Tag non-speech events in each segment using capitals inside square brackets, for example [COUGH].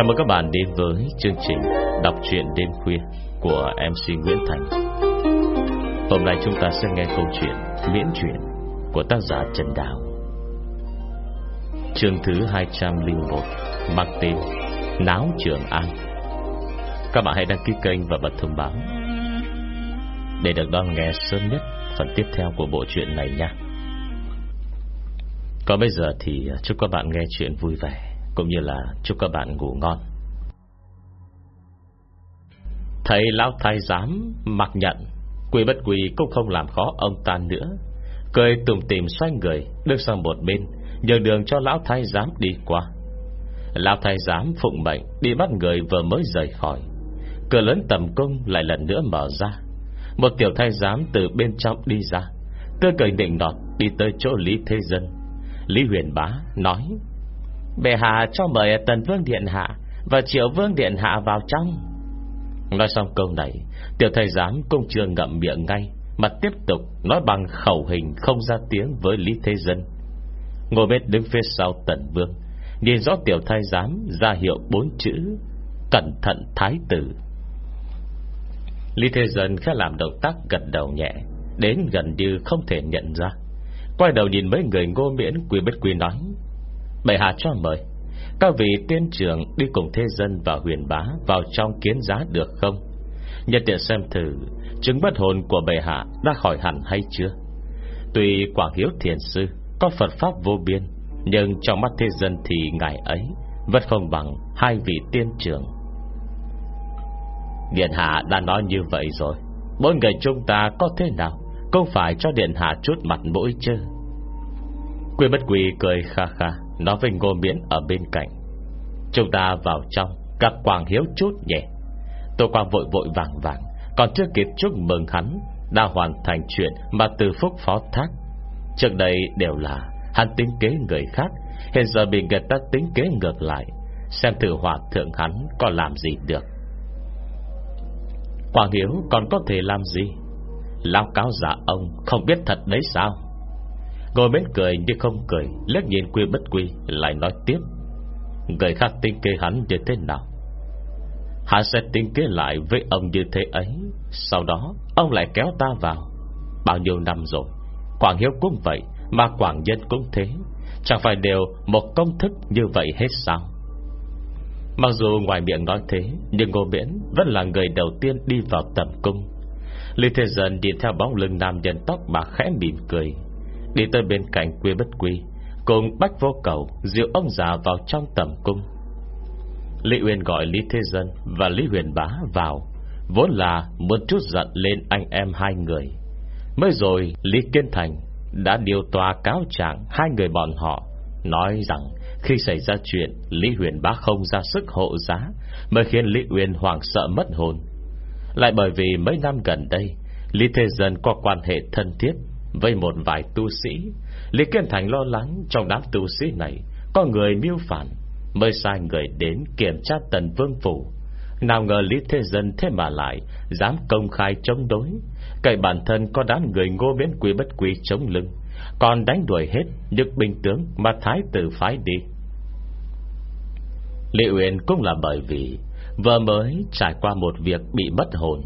Chào mừng các bạn đến với chương trình Đọc truyện đêm khuya của MC Nguyễn Thành. Hôm nay chúng ta sẽ nghe câu chuyện miễn truyện của tác giả Trần Đào. Chương thứ 201 Mang tên Náo Trường An. Các bạn hãy đăng ký kênh và bật thông báo Để được đón nghe sớm nhất phần tiếp theo của bộ truyện này nha. Còn bây giờ thì à, chúc các bạn nghe chuyện vui vẻ cũng như là chúc các bạn ngủ ngon. Thầy lão thái giám mặc nhận, Quỷ bất quỷ cũng không làm khó ông ta nữa. Cười tùm tìm xoay người, Bước sang một bên, Nhường đường cho lão thái giám đi qua. Lão thái giám phụng mệnh Đi bắt người vừa mới rời khỏi. Cửa lớn tầm cung lại lần nữa mở ra. Một tiểu thái giám từ bên trong đi ra Tươi cười định nọt Đi tới chỗ Lý Thế Dân. Lý Huyền Bá nói Bệ hạ cho mời Tần Vương Điện Hạ Và Triệu Vương Điện Hạ vào trong. Nói xong câu này, Tiểu thầy giám cũng chưa ngậm miệng ngay, Mà tiếp tục nói bằng khẩu hình Không ra tiếng với Lý Thế Dân. Ngồi bên đứng phía sau Tần Vương, Nhìn rõ tiểu thái giám ra hiệu bốn chữ, Cẩn thận thái tử. Lý Thế Dân khá làm động tác gật đầu nhẹ, Đến gần như không thể nhận ra. Quay đầu nhìn mấy người ngô miễn Quy bất quy nói Bệ hạ cho mời, Các vị tiên trưởng đi cùng thế dân và huyền bá Vào trong kiến giá được không? Nhân tiện xem thử, Chứng bất hồn của bệ hạ đã khỏi hẳn hay chưa? Tuy Quảng Hiếu Thiền Sư Có Phật Pháp vô biên, Nhưng trong mắt thế dân thì ngài ấy Vẫn không bằng hai vị tiên trưởng. Điện hạ đã nói như vậy rồi Mỗi người chúng ta có thế nào? Không phải cho Điện hạ chút mặt mũi chứ? Quy bất quỳ cười kha kha. Nói với ngô miễn ở bên cạnh. Chúng ta vào trong Gặp Quảng Hiếu chút nhẹ. Tô Quang vội vội vàng vàng, Còn chưa kịp chúc mừng hắn, Đã hoàn thành chuyện mà từ phúc phó thác. Trước đây đều là Hắn tính kế người khác, Hiện giờ bị người ta tính kế ngược lại. Xem thử hòa thượng hắn có làm gì được. Quảng Hiếu còn có thể làm gì? Lao cáo giả ông Không biết thật đấy sao? Ngồi bên cười như không cười Lết nhìn quy bất quy, Lại nói tiếp. Người khác tính kế hắn như thế nào? Hắn sẽ tính kế lại với ông như thế ấy. Sau đó, Ông lại kéo ta vào. Bao nhiêu năm rồi? Quảng Hiếu cũng vậy, Mà Quảng Nhân cũng thế. Chẳng phải đều một công thức như vậy hết sao? Mặc dù ngoài miệng nói thế, Nhưng Ngô Miễn vẫn là người đầu tiên đi vào tầm cung. Lý Thế Dân đi theo bóng lưng nam nhân tóc bạc khẽ mỉm cười. Đi tới bên cạnh quy bất quy, Cùng bách vô cầu Dìu ông già vào trong tầm cung. Lý Uyên gọi Lý Thế Dân Và Lý Huyền Bá vào, Vốn là muốn chút giận lên anh em hai người. Mới rồi Lý Kiên Thành Đã điều tòa cáo trạng Hai người bọn họ, Nói rằng khi xảy ra chuyện, Lý Huyền Bá không ra sức hộ giá, Mới khiến Lý Uyên hoảng sợ mất hồn. Lại bởi vì mấy năm gần đây, Lý Thế Dân có quan hệ thân thiết với một vài tu sĩ. Lý Kiên Thành lo lắng Trong đám tu sĩ này, Có người mưu phản, Mới sai người đến kiểm tra tần vương phủ. Nào ngờ Lý Thế Dân thế mà lại Dám công khai chống đối. Cậy bản thân có đám người ngô biến quý bất quý chống lưng, Còn đánh đuổi hết Những binh tướng mà thái tử phái đi. Lý Uyên cũng là bởi vì Vừa mới trải qua một việc bị mất hồn,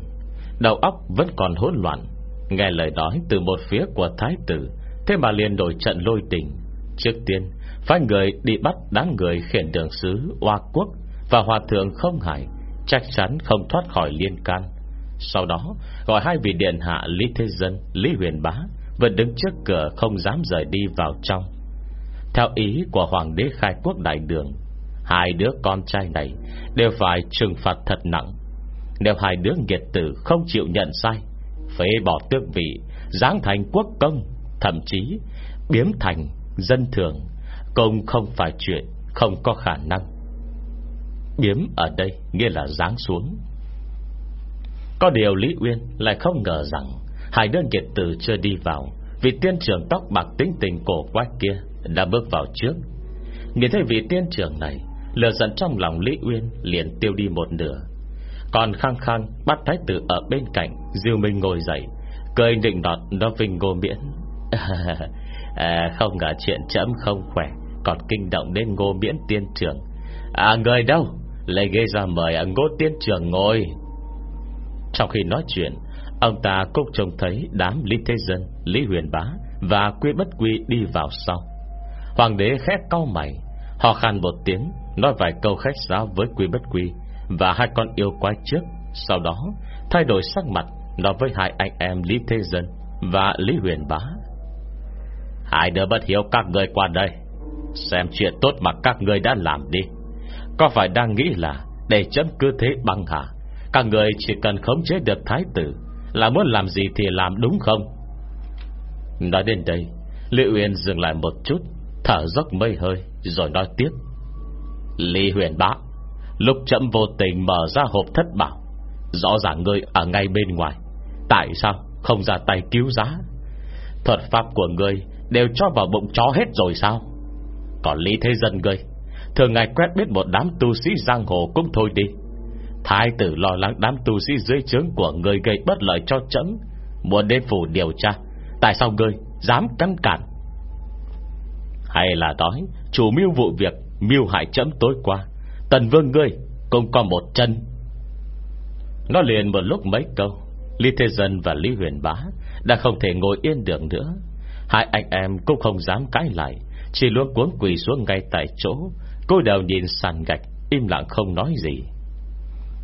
Đầu óc vẫn còn hỗn loạn Nghe lời nói từ một phía của thái tử Thế mà liền đổi trận lôi đình. Trước tiên Phái người đi bắt đám người khiển đường sứ Hoa Quốc Và Hòa Thượng Không Hải Chắc chắn không thoát khỏi liên can. Sau đó gọi hai vị điện hạ Lý Thế Dân, Lý Huyền Bá Vẫn đứng trước cửa không dám rời đi vào trong. Theo ý của Hoàng đế khai quốc đại đường Hai đứa con trai này Đều phải trừng phạt thật nặng. Nếu hai đứa nghiệt tử không chịu nhận sai Phế bỏ tước vị, Giáng thành quốc công, Thậm chí biếm thành dân thường. Công không phải chuyện, Không có khả năng. Biếm ở đây nghĩa là giáng xuống. Có điều Lý Uyên Lại không ngờ rằng Hai đơn kiệt tử chưa đi vào, vị tiên trưởng tóc bạc tính tình cổ quái kia Đã bước vào trước. Nhìn thấy vị tiên trưởng này, Lửa giận trong lòng Lý Uyên liền tiêu đi một nửa còn khăng khăng bắt thái tử ở bên cạnh Diêu Minh ngồi dậy Cười định đọt nó vinh ngô miễn. [LAUGHS] À, Không ngờ chuyện chấm không khỏe Còn kinh động đến ngô miễn tiên trưởng. À người đâu? Lấy ghế ra mời à, ngô tiên trưởng ngồi. Trong khi nói chuyện Ông ta cũng trông thấy đám Lý Thế Dân Lý Huyền Bá Và Quy Bất Quy đi vào sau. Hoàng đế khét cau mày Họ khăn một tiếng Nói vài câu khách sáo với Quy Bất Quy. Và hai con yêu quái trước. Sau đó, thay đổi sắc mặt, Nói với hai anh em Lý Thế Dân Và Lý Huyền Bá. Hai đứa bất hiếu các người qua đây, Xem chuyện tốt mà các người đã làm đi. Có phải đang nghĩ là Để chấm cứ thế băng hả Các người chỉ cần khống chế được thái tử, Là muốn làm gì thì làm đúng không? Nói đến đây, Lý Huyền dừng lại một chút, Thở dốc mây hơi, Rồi nói tiếp. Lý huyền bá Lúc chậm vô tình mở ra hộp thất bảo, Rõ ràng ngươi ở ngay bên ngoài, Tại sao không ra tay cứu giá? Thuật pháp của ngươi Đều cho vào bụng chó hết rồi sao? Còn lý thế dân ngươi, Thường ngày quét biết một đám tu sĩ giang hồ cũng thôi đi. Thái tử lo lắng đám tu sĩ dưới trướng của ngươi gây bất lợi cho chấm Muốn đến phủ điều tra, Tại sao ngươi dám cắn cản? Hay là nói, Chủ mưu vụ việc Mưu hại chấm tối qua Tần vương ngươi, cũng có một chân. Nó liền một lúc mấy câu, Lý Thế Dân và Lý Huyền Bá Đã không thể ngồi yên được nữa. Hai anh em cũng không dám cãi lại, Chỉ luôn cuốn quỳ xuống ngay tại chỗ Cô đầu nhìn sàn gạch, Im lặng không nói gì.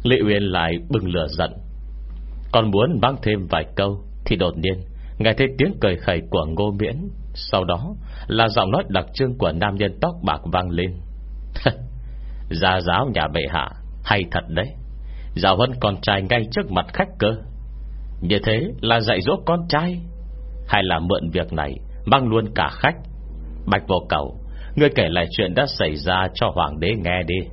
Lý Uyên lại bừng lửa giận. Còn muốn băng thêm vài câu Thì đột nhiên Nghe thấy tiếng cười khẩy của Ngô Miễn. Sau đó là giọng nói đặc trưng Của nam nhân tóc bạc vang lên. [LAUGHS] Gia giáo nhà bệ hạ, Hay thật đấy. Giáo huấn con trai ngay trước mặt khách cơ. Như thế là dạy dỗ con trai? Hay là mượn việc này, Mang luôn cả khách? Bạch vô cầu, Ngươi kể lại chuyện đã xảy ra cho hoàng đế nghe đi.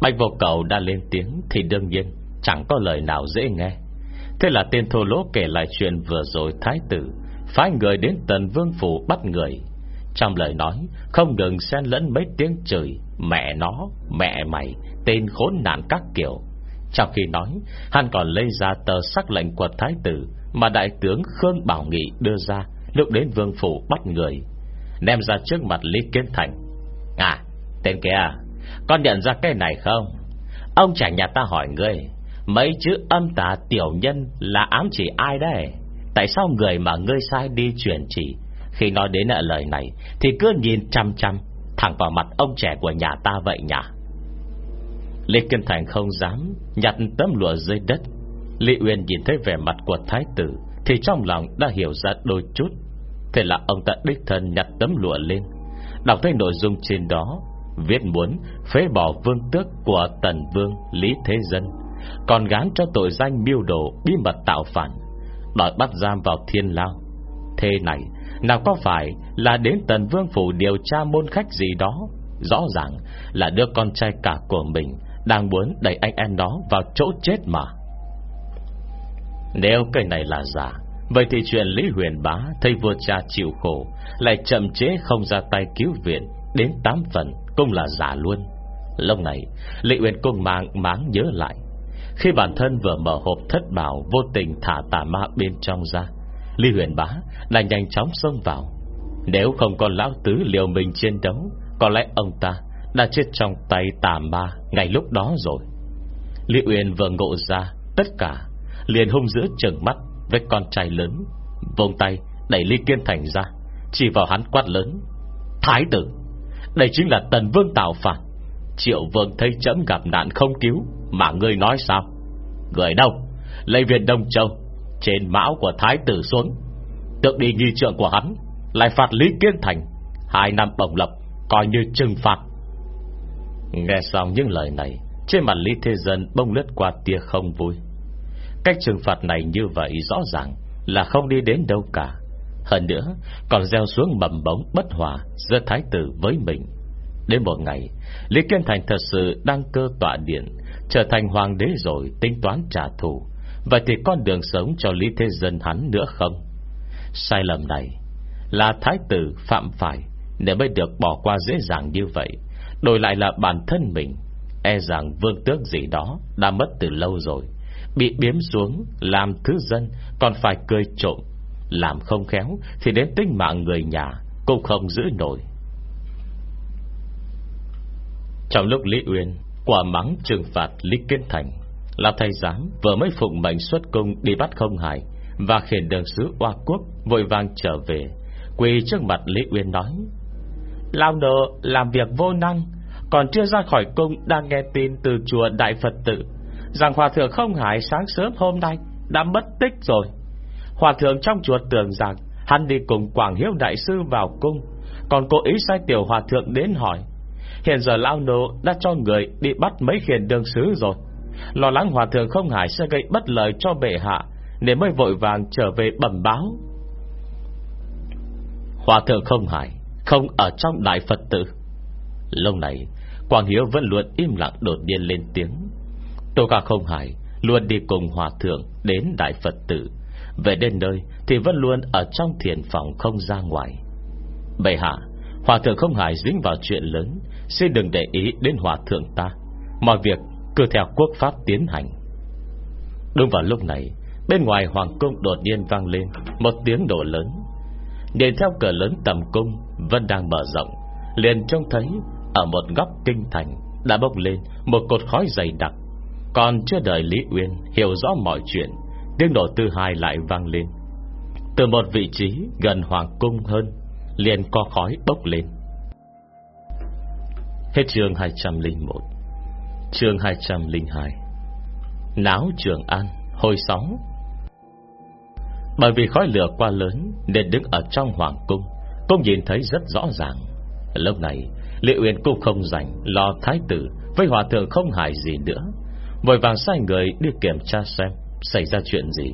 Bạch vô cầu đã lên tiếng Thì đương nhiên, chẳng có lời nào dễ nghe. Thế là tên thô lỗ kể lại chuyện vừa rồi thái tử, Phái người đến tần vương phủ bắt người. Trong lời nói Không ngừng xen lẫn mấy tiếng chửi Mẹ nó, mẹ mày Tên khốn nạn các kiểu. Trong khi nói Hắn còn lấy ra tờ sắc lệnh của thái tử Mà đại tướng Khương Bảo Nghị đưa ra Lúc đến vương phủ bắt người. Đem ra trước mặt Lý Kiến Thành. À tên kia Con nhận ra cái này không? Ông trả nhà ta hỏi ngươi Mấy chữ âm tà tiểu nhân Là ám chỉ ai đây Tại sao người mà ngươi sai đi chuyển chỉ khi nói đến ờ, lời này, Thì cứ nhìn chăm chăm Thẳng vào mặt ông trẻ của nhà ta vậy nhỉ? Lê Kinh Thành không dám Nhặt tấm lụa dưới đất. Lý Uyên nhìn thấy vẻ mặt của thái tử, Thì trong lòng đã hiểu ra đôi chút. Thế là ông ta đích thân nhặt tấm lụa lên, Đọc thấy nội dung trên đó, Viết muốn phế bỏ vương tước Của tần vương Lý Thế Dân, Còn gán cho tội danh miêu đồ Bí mật tạo phản, Đòi bắt giam vào thiên lao. Thế này nào có phải là đến tần vương phủ điều tra môn khách gì đó? Rõ ràng là đứa con trai cả của mình Đang muốn đẩy anh em đó vào chỗ chết mà. Nếu cái này là giả, Vậy thì chuyện Lý Huyền Bá, Thầy vua cha chịu khổ, Lại chậm chế không ra tay cứu viện, Đến 8 phần cũng là giả luôn. Lúc này Lý huyền cung mang máng nhớ lại. Khi bản thân vừa mở hộp thất bảo Vô tình thả tà ma bên trong ra Lý huyền bá đã nhanh chóng xông vào. Nếu không có lão tứ liều mình chiến đấu, Có lẽ ông ta Đã chết trong tay tà ma Ngay lúc đó rồi. Lý Uyên vừa ngộ ra, Tất cả liền hung dữ trừng mắt Với con trai lớn Vông tay đẩy Lý Kiên Thành ra, Chỉ vào hắn quát lớn, Thái tử, Đây chính là tần vương tạo phản, Triệu vương thấy chấm gặp nạn không cứu, Mà ngươi nói sao? Người đâu? Lấy viện Đông Châu trên mão của thái tử xuống. Tượng đi nghi trượng của hắn, Lại phạt Lý Kiên Thành, Hai năm bổng lập, Coi như trừng phạt. Nghe xong những lời này, Trên mặt Lý Thế Dân bông lướt qua tia không vui. Cách trừng phạt này như vậy rõ ràng Là không đi đến đâu cả. Hơn nữa, Còn gieo xuống mầm bóng bất hòa Giữa thái tử với mình. Đến một ngày, Lý Kiên Thành thật sự đăng cơ tọa điện, Trở thành hoàng đế rồi tính toán trả thù. Vậy thì con đường sống cho Lý Thế Dân hắn nữa không? Sai lầm này Là thái tử phạm phải Nếu mới được bỏ qua dễ dàng như vậy. Đổi lại là bản thân mình E rằng vương tước gì đó Đã mất từ lâu rồi, Bị biếm xuống Làm thứ dân, Còn phải cười trộm, Làm không khéo Thì đến tính mạng người nhà Cũng không giữ nổi. Trong lúc Lý Uyên Quả mắng trừng phạt Lý Kiến Thành là thầy giám vừa mới phụng mệnh xuất cung Đi bắt không hải Và khiển đường sứ Hoa Quốc Vội vàng trở về, Quỳ trước mặt Lý Uyên nói, Lao nợ làm việc vô năng, Còn chưa ra khỏi cung Đang nghe tin từ chùa Đại Phật Tự Rằng Hòa Thượng không hải sáng sớm hôm nay Đã mất tích rồi. Hòa Thượng trong chùa tưởng rằng Hắn đi cùng Quảng Hiếu Đại Sư vào cung, Còn cố ý sai tiểu Hòa Thượng đến hỏi, Hiện giờ Lao Nô đã cho người đi bắt mấy khiển đường sứ rồi. Lo lắng Hòa Thượng không hải sẽ gây bất lợi cho bệ hạ, Nên mới vội vàng trở về bẩm báo. Hòa Thượng không hải Không ở trong Đại Phật tử. Lâu này quang Hiếu vẫn luôn im lặng đột nhiên lên tiếng. Tô ca không hải Luôn đi cùng Hòa Thượng đến Đại Phật tử. Về đến nơi Thì vẫn luôn ở trong thiền phòng không ra ngoài. Bệ hạ, Hòa thượng không hài dính vào chuyện lớn, Xin đừng để ý đến hòa thượng ta. Mọi việc cứ theo quốc pháp tiến hành. Đúng vào lúc này, Bên ngoài hoàng cung đột nhiên vang lên Một tiếng đổ lớn. Nhìn theo cửa lớn tầm cung, Vẫn đang mở rộng, Liền trông thấy Ở một góc kinh thành Đã bốc lên một cột khói dày đặc. Còn chưa đợi Lý Uyên hiểu rõ mọi chuyện, Tiếng nổ thứ hai lại vang lên. Từ một vị trí gần hoàng cung hơn, Liền co khói bốc lên. Hết chương 201 Chương 202 Náo Trường An, Hồi sóng Bởi vì khói lửa quá lớn Nên đứng ở trong hoàng cung, Cũng nhìn thấy rất rõ ràng. Lúc này Lệ Uyên cũng không rảnh Lo thái tử với hòa thượng không hại gì nữa. Vội vàng sai người đi kiểm tra xem Xảy ra chuyện gì.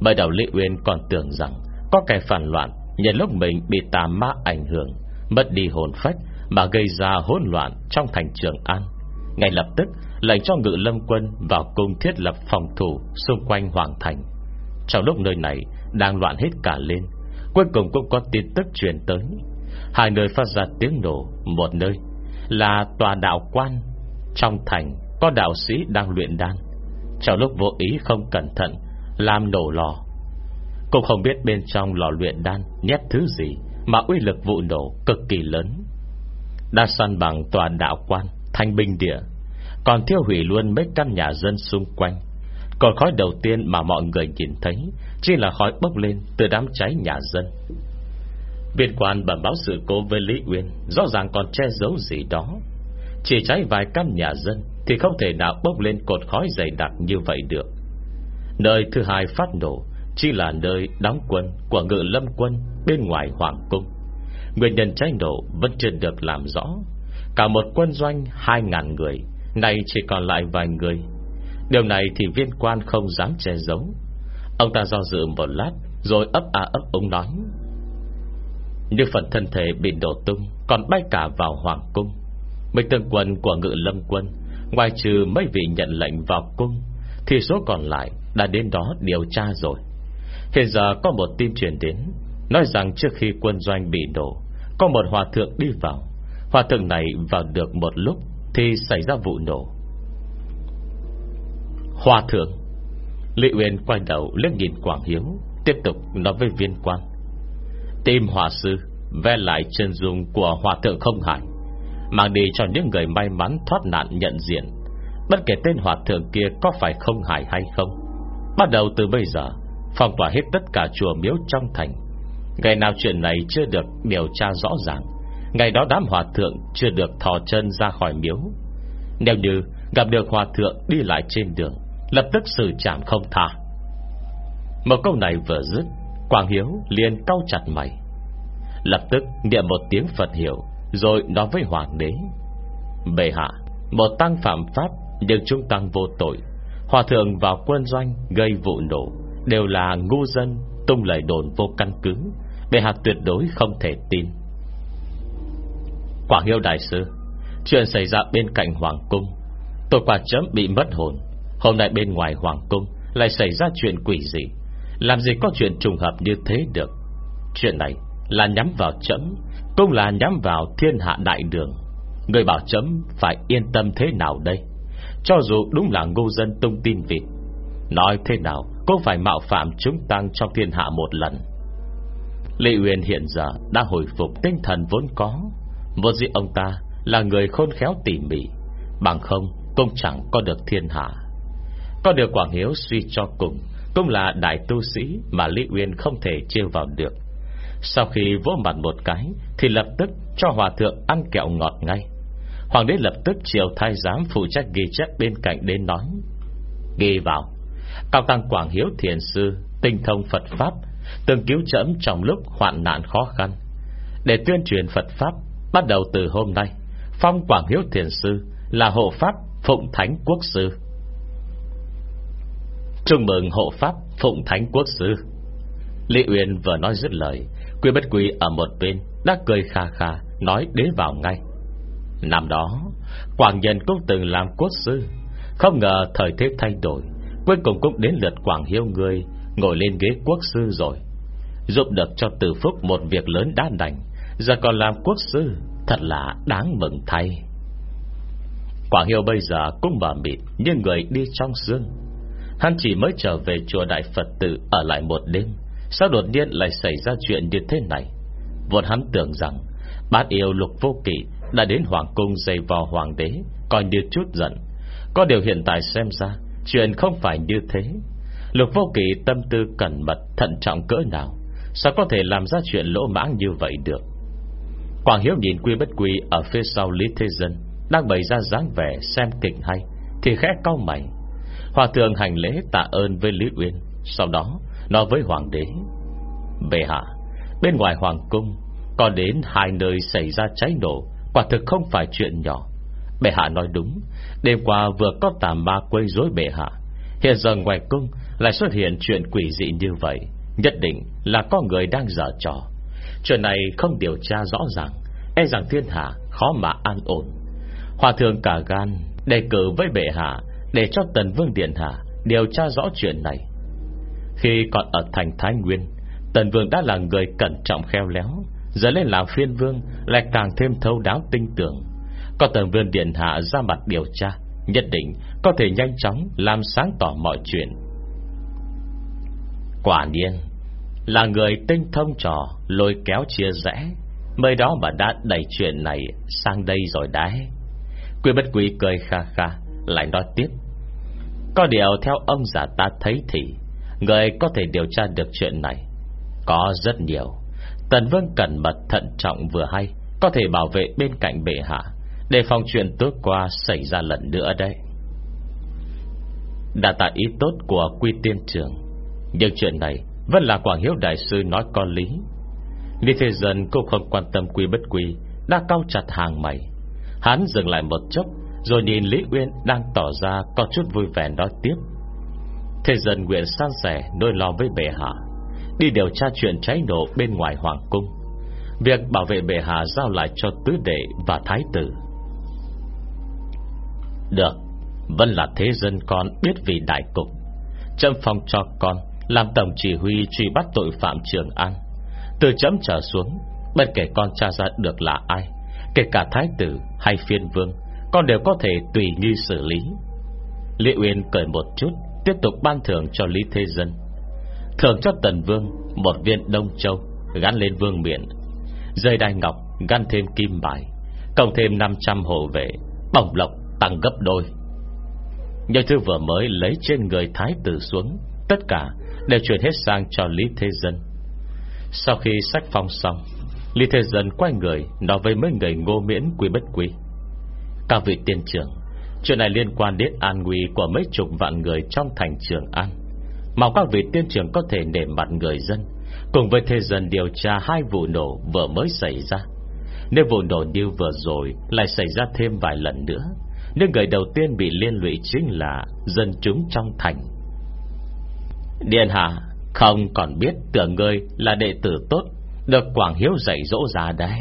Bởi đầu Lệ Uyên còn tưởng rằng Có kẻ phản loạn Nhân lúc mình bị tà ma ảnh hưởng, Mất đi hồn phách Mà gây ra hỗn loạn trong thành trường An. Ngay lập tức, lệnh cho ngự lâm quân Vào cung thiết lập phòng thủ Xung quanh Hoàng Thành. Trong lúc nơi này đang loạn hết cả lên, Cuối cùng cũng có tin tức truyền tới. Hai nơi phát ra tiếng nổ, Một nơi là tòa đạo quan. Trong thành có đạo sĩ đang luyện đan. Trong lúc vô ý không cẩn thận, Làm nổ lò. Cũng không biết bên trong lò luyện đan Nhét thứ gì Mà uy lực vụ nổ cực kỳ lớn. Đã săn bằng tòa đạo quan Thanh bình địa. Còn thiêu hủy luôn mấy căn nhà dân xung quanh. Còn khói đầu tiên mà mọi người nhìn thấy Chỉ là khói bốc lên Từ đám cháy nhà dân. Biên quan bẩm báo sự cố với Lý Uyên, Rõ ràng còn che giấu gì đó. Chỉ cháy vài căn nhà dân Thì không thể nào bốc lên cột khói dày đặc như vậy được. Nơi thứ hai phát nổ chỉ là nơi đóng quân của ngự lâm quân bên ngoài Hoàng Cung. Nguyên nhân cháy nổ vẫn chưa được làm rõ. Cả một quân doanh hai ngàn người, nay chỉ còn lại vài người. Điều này thì viên quan không dám che giấu. Ông ta do dự một lát, rồi ấp à ấp ống nói. Như phần thân thể bị đổ tung, còn bay cả vào Hoàng Cung. Mấy tương quân của ngự lâm quân, ngoài trừ mấy vị nhận lệnh vào cung, thì số còn lại đã đến đó điều tra rồi. Hiện giờ có một tin truyền đến Nói rằng trước khi quân doanh bị đổ Có một hòa thượng đi vào Hòa thượng này vào được một lúc Thì xảy ra vụ nổ. Hòa thượng Lý Uyên quay đầu liếc nhìn Quảng Hiếu, Tiếp tục nói với viên quan. Tìm hòa sư Ve lại chân dung của hòa thượng không hải Mang đi cho những người may mắn thoát nạn nhận diện. Bất kể tên hòa thượng kia có phải không hải hay không, Bắt đầu từ bây giờ, Phong tỏa hết tất cả chùa miếu trong thành. Ngày nào chuyện này chưa được điều tra rõ ràng. Ngày đó đám hòa thượng Chưa được thò chân ra khỏi miếu. Nếu như gặp được hòa thượng Đi lại trên đường Lập tức xử trảm không tha. Một câu này vừa dứt quảng Hiếu liền cau chặt mày. Lập tức niệm một tiếng Phật hiệu, Rồi nói với hoàng đế Bệ hạ Một tăng phạm pháp Nhưng chúng tăng vô tội. Hòa thượng vào quân doanh gây vụ nổ Đều là ngu dân Tung lời đồn vô căn cứ. Bệ hạ tuyệt đối không thể tin. Quảng Hiệu Đại Sư Chuyện xảy ra bên cạnh Hoàng Cung. Tôi quả chấm bị mất hồn. Hôm nay bên ngoài Hoàng Cung Lại xảy ra chuyện quỷ gì Làm gì có chuyện trùng hợp như thế được? Chuyện này là nhắm vào chấm, Cũng là nhắm vào thiên hạ đại đường. Người bảo chấm phải yên tâm thế nào đây? Cho dù đúng là ngô dân tung tin vịt, Nói thế nào cũng phải mạo phạm chúng tăng trong thiên hạ một lần. Lệ Uyên hiện giờ đã hồi phục tinh thần vốn có vô gì ông ta Là người khôn khéo tỉ mỉ, Bằng không cũng chẳng có được thiên hạ. Có điều Quảng Hiếu suy cho cùng, Cũng là đại tu sĩ Mà Lý Uyên không thể trêu vào được. Sau khi vỗ mặt một cái, Thì lập tức cho hòa thượng ăn kẹo ngọt ngay. Hoàng đế lập tức chiều thai giám Phụ trách ghi chép bên cạnh đến nói, Ghi vào. Cao tăng Quảng Hiếu Thiền Sư, Tinh thông Phật Pháp, Từng cứu chấm trong lúc hoạn nạn khó khăn. Để tuyên truyền Phật Pháp Bắt đầu từ hôm nay, Phong Quảng Hiếu Thiền Sư Là hộ Pháp Phụng Thánh Quốc Sư. Chúc mừng hộ Pháp Phụng Thánh Quốc Sư. Lý Uyên vừa nói dứt lời, Quy bất quy ở một bên Đã cười kha kha Nói đến vào ngay. Năm đó, Quảng Nhân cũng từng làm quốc sư. Không ngờ thời thế thay đổi, Cuối cùng cũng đến lượt Quảng Hiếu người Ngồi lên ghế quốc sư rồi. Giúp được cho Từ Phúc một việc lớn đã đành Giờ còn làm quốc sư, Thật là đáng mừng thay. Quảng Hiếu bây giờ cũng mở mịt Như người đi trong xương Hắn chỉ mới trở về chùa Đại Phật tử Ở lại một đêm. Sao đột nhiên lại xảy ra chuyện như thế này. Vốn hắn tưởng rằng Bát yêu lục vô kỵ Đã đến Hoàng cung dày vò Hoàng đế, Coi như chút giận. Có điều hiện tại xem ra, Chuyện không phải như thế. Lục vô kỵ tâm tư cẩn mật, Thận trọng cỡ nào, Sao có thể làm ra chuyện lỗ mãng như vậy được? Quảng Hiếu nhìn Quy Bất Quy Ở phía sau Lý Thế Dân, Đang bày ra dáng vẻ xem kịch hay, Thì khẽ cau mày. Hòa thượng hành lễ tạ ơn với Lý Uyên, Sau đó nói với Hoàng đế, Bệ hạ, Bên ngoài Hoàng cung Có đến hai nơi xảy ra cháy nổ, Quả thực không phải chuyện nhỏ. Bệ hạ nói đúng, Đêm qua vừa có tà ma quấy rối bệ hạ, Hiện giờ ngoài cung Lại xuất hiện chuyện quỷ dị như vậy, Nhất định là có người đang dở trò. Chuyện này không điều tra rõ ràng E rằng thiên hạ khó mà an ổn. Hòa thượng cả gan Đề cử với bệ hạ Để cho tần vương điện hạ Điều tra rõ chuyện này. Khi còn ở thành Thái Nguyên, Tần vương đã là người cẩn trọng khéo léo, Giờ lên làm phiên vương Lại càng thêm thấu đáo tinh tưởng Có tần vương điện hạ ra mặt điều tra, Nhất định có thể nhanh chóng Làm sáng tỏ mọi chuyện. Quả nhiên là người tinh thông trò, Lôi kéo chia rẽ. Mới đó mà đã đẩy chuyện này Sang đây rồi đấy. Quy bất quý cười kha kha, Lại nói tiếp. Có điều theo ông giả ta thấy thì, Người có thể điều tra được chuyện này. Có rất nhiều. Tần Vương cẩn mật thận trọng vừa hay, Có thể bảo vệ bên cạnh bệ hạ, Để phòng chuyện tối qua Xảy ra lần nữa đây Đã tại ý tốt của quy tiên trường. Nhưng chuyện này vẫn là Quảng Hiếu Đại Sư nói có lý. Lý Thế Dân cũng không quan tâm quy bất quy, Đã cao chặt hàng mày. Hắn dừng lại một chốc, Rồi nhìn Lý Uyên đang tỏ ra Có chút vui vẻ nói tiếp. Thế dân nguyện san sẻ nỗi lo với bệ hạ, Đi điều tra chuyện cháy nổ bên ngoài hoàng cung. Việc bảo vệ bệ hạ giao lại cho tứ đệ và thái tử. Được, Vẫn là thế dân con biết vì đại cục Trâm phong cho con. Làm tổng chỉ huy truy bắt tội phạm Trường An. Từ chấm trở xuống, Bất kể con tra ra được là ai, Kể cả thái tử hay phiên vương, Con đều có thể tùy nghi xử lý. Lý Uyên cười một chút, Tiếp tục ban thưởng cho Lý Thế Dân. Thưởng cho Tần Vương, Một viên Đông Châu, Gắn lên vương miện. Dây đai ngọc, gắn thêm kim bài, Cộng thêm 500 hộ vệ Bỏng lộc tăng gấp đôi. Những thứ vừa mới lấy trên người Thái tử xuống, Tất cả đều chuyển hết sang cho Lý Thế Dân. Sau khi sách phong xong, Lý Thế Dân quay người Nói với mấy người ngô miễn Quý bất Quý: Các vị tiên trưởng, Chuyện này liên quan đến an nguy Của mấy chục vạn người trong thành trường An. Mong các vị tiên trưởng có thể nể mặt người dân, Cùng với thế dân điều tra Hai vụ nổ vừa mới xảy ra. Nếu vụ nổ như vừa rồi Lại xảy ra thêm vài lần nữa nếu người đầu tiên bị liên lụy Chính là dân chúng trong thành. Điện hạ Không còn biết tưởng ngươi là đệ tử tốt, Được Quảng Hiếu dạy dỗ ra đây.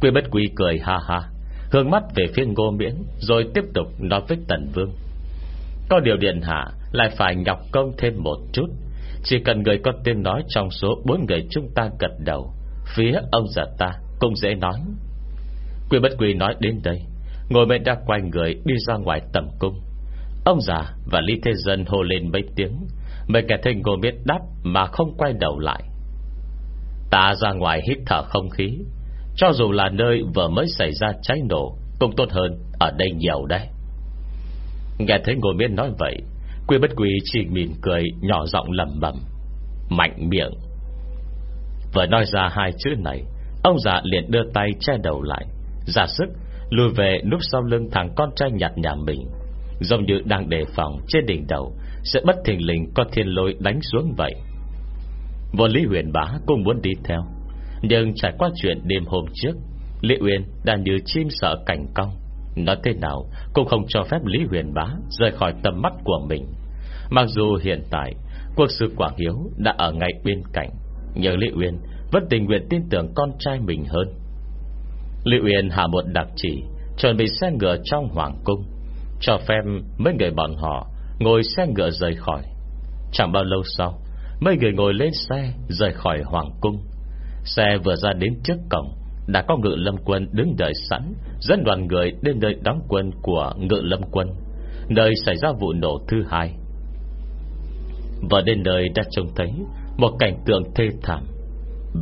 Quy bất quy cười ha ha, Hướng mắt về phía ngô miễn, Rồi tiếp tục nói với Tần Vương. Có điều điện hạ Lại phải nhọc công thêm một chút. Chỉ cần người có tiếng nói Trong số bốn người chúng ta gật đầu, Phía ông già ta cũng dễ nói. Quy bất quy nói đến đây Ngồi bên đã quay người đi ra ngoài tầm cung. Ông già và Lý Thế Dân hô lên mấy tiếng Mấy kẻ thấy ngồi biết đáp Mà không quay đầu lại. Ta ra ngoài hít thở không khí. Cho dù là nơi vừa mới xảy ra cháy nổ, Cũng tốt hơn ở đây nhiều đây Nghe thấy ngồi miên nói vậy, Quy bất quy chỉ mỉm cười, Nhỏ giọng lầm bầm Mạnh miệng. Vừa nói ra hai chữ này, Ông già liền đưa tay che đầu lại. Giả sức, Lùi về núp sau lưng thằng con trai nhặt nhà mình, Giống như đang đề phòng Trên đỉnh đầu sẽ bất thình lình có thiên lôi đánh xuống vậy. Vô Lý Huyền Bá cũng muốn đi theo, Nhưng trải qua chuyện đêm hôm trước, Lý Uyên đã như chim sợ cảnh cong. Nói thế nào Cũng không cho phép Lý Huyền Bá Rời khỏi tầm mắt của mình. Mặc dù hiện tại Quốc sư Quảng Hiếu đã ở ngay bên cạnh, Nhưng Lý Uyên vẫn tình nguyện tin tưởng con trai mình hơn. Lý Uyên hạ một đặc chỉ, Chuẩn bị xe ngựa trong Hoàng Cung, Cho phép mấy người bọn họ Ngồi xe ngựa rời khỏi. Chẳng bao lâu sau, Mấy người ngồi lên xe Rời khỏi Hoàng Cung. Xe vừa ra đến trước cổng, Đã có ngự lâm quân đứng đợi sẵn, Dẫn đoàn người đến nơi đóng quân Của ngự lâm quân. Nơi xảy ra vụ nổ thứ hai. Và đến nơi đã trông thấy Một cảnh tượng thê thảm.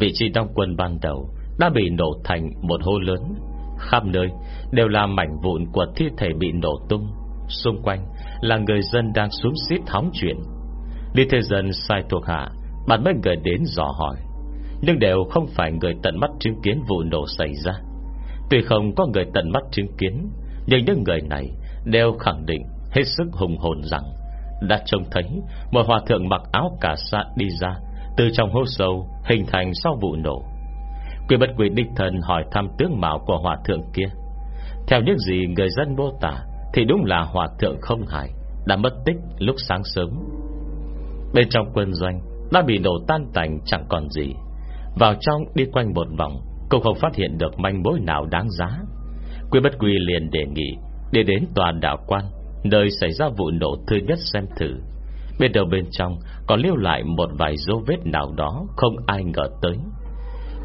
Vị trí đóng quân ban đầu Đã bị nổ thành một hô lớn. Khắp nơi đều là mảnh vụn Của thi thể bị nổ tung. Xung quanh là người dân đang xuống xít hóng chuyện. Lý Thế Dân sai thuộc hạ, Bạn mấy người đến dò hỏi. Nhưng đều không phải người tận mắt chứng kiến vụ nổ xảy ra. Tuy không có người tận mắt chứng kiến, Nhưng những người này Đều khẳng định hết sức hùng hồn rằng Đã trông thấy Một hòa thượng mặc áo cà sa đi ra, Từ trong hố sâu Hình thành sau vụ nổ. Quy bất quỷ đích thần hỏi thăm tướng mạo của hòa thượng kia. Theo những gì người dân mô tả thì đúng là hòa thượng không hài, Đã mất tích lúc sáng sớm. Bên trong quân doanh, Đã bị đổ tan tành chẳng còn gì. Vào trong đi quanh một vòng, Cũng không phát hiện được manh mối nào đáng giá. Quy bất quy liền đề nghị Để đến tòa đạo quan, Nơi xảy ra vụ nổ thứ nhất xem thử. Bên đầu bên trong Còn lưu lại một vài dấu vết nào đó Không ai ngờ tới.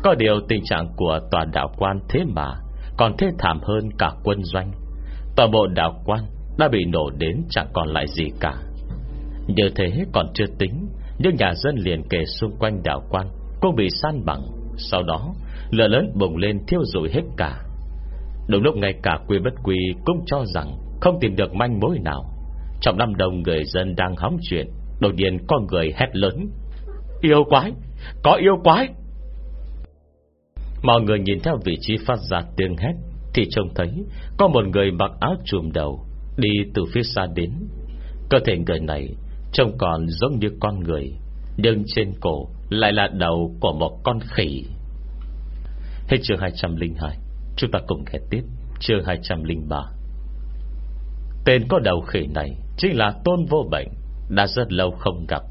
Có điều tình trạng của tòa đạo quan thế mà, Còn thế thảm hơn cả quân doanh. Toàn bộ đạo quan Đã bị nổ đến chẳng còn lại gì cả. Như thế còn chưa tính, những nhà dân liền kề xung quanh đảo quan Cũng bị san bằng. Sau đó, lửa lớn bùng lên thiêu rụi hết cả. Đúng lúc ngay cả quy bất quy Cũng cho rằng không tìm được manh mối nào. Trong năm đồng người dân đang hóng chuyện, Đột nhiên có người hét lớn. Yêu quái! Có yêu quái! Mọi người nhìn theo vị trí phát ra tiếng hét. Thì trông thấy Có một người mặc áo trùm đầu Đi từ phía xa đến. Cơ thể người này Trông còn giống như con người, Nhưng trên cổ lại là đầu của một con khỉ. Hết chương 202 Chúng ta cùng nghe tiếp Chương 203 Tên có đầu khỉ này Chính là Tôn Vô Bệnh, Đã rất lâu không gặp.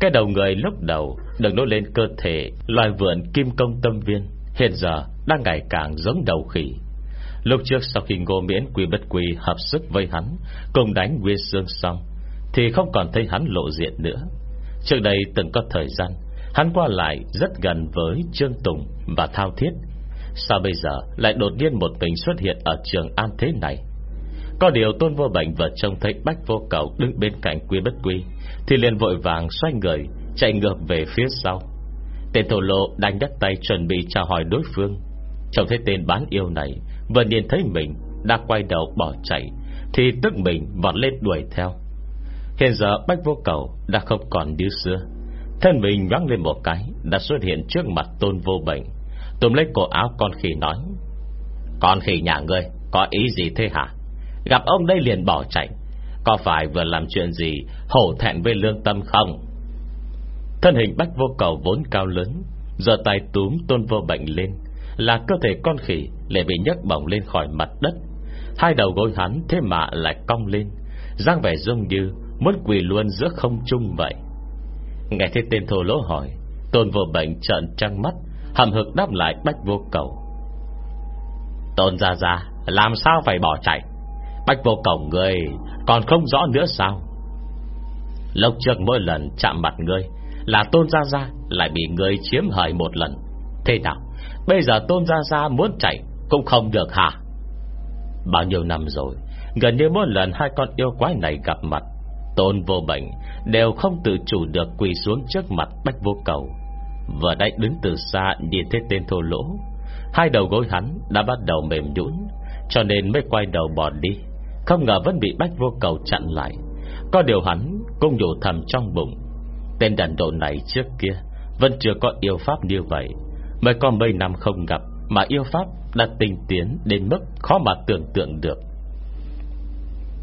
Cái đầu người lúc đầu Được nối lên cơ thể Loài vượn kim công tâm viên, Hiện giờ đang ngày càng giống đầu khỉ. Lúc trước sau khi ngô miễn quy bất quy Hợp sức với hắn, Cùng đánh Nguyên Sương xong, thì không còn thấy hắn lộ diện nữa. Trước đây từng có thời gian, Hắn qua lại rất gần với Trương Tùng và Thao Thiết. Sao bây giờ lại đột nhiên một mình xuất hiện Ở trường An thế này? Có điều tôn vô bệnh vợ trông thấy Bách vô cầu đứng bên cạnh quy bất quy, Thì liền vội vàng xoay người, Chạy ngược về phía sau. Tên thổ lộ đánh đất tay chuẩn bị chào hỏi đối phương. Trông thấy tên bán yêu này Vừa nhìn thấy mình Đã quay đầu bỏ chạy, Thì tức mình vọt lên đuổi theo. Hiện giờ Bách Vô Cầu đã không còn như xưa. Thân mình nhoáng lên một cái, Đã xuất hiện trước mặt tôn vô bệnh. Tùm lấy cổ áo con khỉ nói, Con khỉ nhà ngươi, Có ý gì thế hả? Gặp ông đây liền bỏ chạy. Có phải vừa làm chuyện gì Hổ thẹn với lương tâm không? Thân hình Bách Vô Cầu vốn cao lớn Giờ tay túm tôn vô bệnh lên, Là cơ thể con khỉ lại bị nhấc bổng lên khỏi mặt đất. Hai đầu gối hắn thế mà lại cong lên Giang vẻ giống như Muốn quỳ luôn giữa không trung vậy. Nghe thấy tên thô lỗ hỏi, Tôn vô bệnh trợn trăng mắt Hầm hực đáp lại bách vô cầu. Tôn ra ra Làm sao phải bỏ chạy? Bách vô cầu người Còn không rõ nữa sao? Lúc trước mỗi lần chạm mặt ngươi Là tôn ra ra Lại bị ngươi chiếm hời một lần. Thế nào? Bây giờ tôn ra ra muốn chạy cũng không được hả? Bao nhiêu năm rồi, Gần như mỗi lần hai con yêu quái này gặp mặt, Tôn vô bệnh Đều không tự chủ được quỳ xuống trước mặt Bách vô cầu. Vừa đây đứng từ xa Nhìn thấy tên thô lỗ, Hai đầu gối hắn đã bắt đầu mềm nhũn, Cho nên mới quay đầu bỏ đi. Không ngờ vẫn bị bách vô cầu chặn lại. Có điều hắn cũng nhủ thầm trong bụng, Tên đàn độ này trước kia Vẫn chưa có yêu pháp như vậy, Mới có mấy năm không gặp Mà yêu pháp đã tinh tiến Đến mức khó mà tưởng tượng được.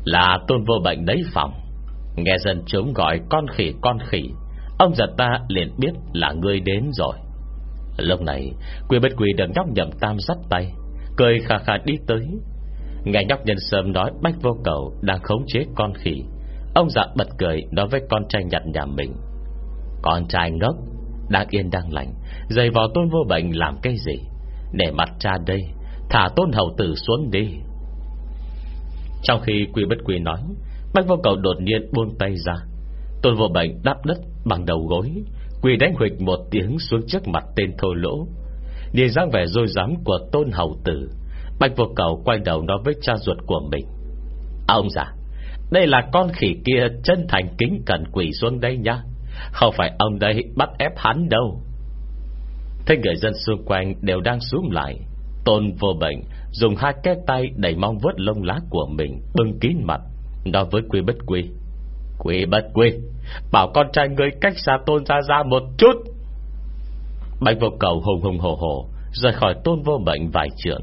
Là tôn vô bệnh đấy phòng Nghe dân chúng gọi con khỉ con khỉ, Ông già ta liền biết là ngươi đến rồi. Lúc này, Quy bất quỳ được nhóc nhầm tam dắt tay, Cười khà khà đi tới. Nghe nhóc nhân sớm nói Bách vô cầu đang khống chế con khỉ, Ông già bật cười nói với con trai nhặt nhà mình. Con trai ngốc, Đang yên đang lành, Dày vào tôn vô bệnh làm cái gì? Để mặt cha đây, Thả tôn hậu tử xuống đi. Trong khi quy bất quy nói, Bách vô cầu đột nhiên buông tay ra. Tôn vô bệnh đáp đất bằng đầu gối Quỳ đánh huịch một tiếng xuống trước mặt tên thô lỗ. Nhìn dáng vẻ dôi dám của tôn hậu tử Bạch vô cầu quay đầu nói với cha ruột của mình. Ông già, Đây là con khỉ kia chân thành kính cần quỷ xuống đây nha. Không phải ông đây bắt ép hắn đâu. Thế người dân xung quanh đều đang xuống lại. Tôn vô bệnh Dùng hai cái tay đẩy mong vớt lông lá của mình, Bưng kín mặt, Nói với quy bất quy. Quy bất quy, Bảo con trai ngươi cách xa tôn ra ra một chút. Bạch vô cầu hùng hùng hồ hồ Rời khỏi tôn vô bệnh vài trường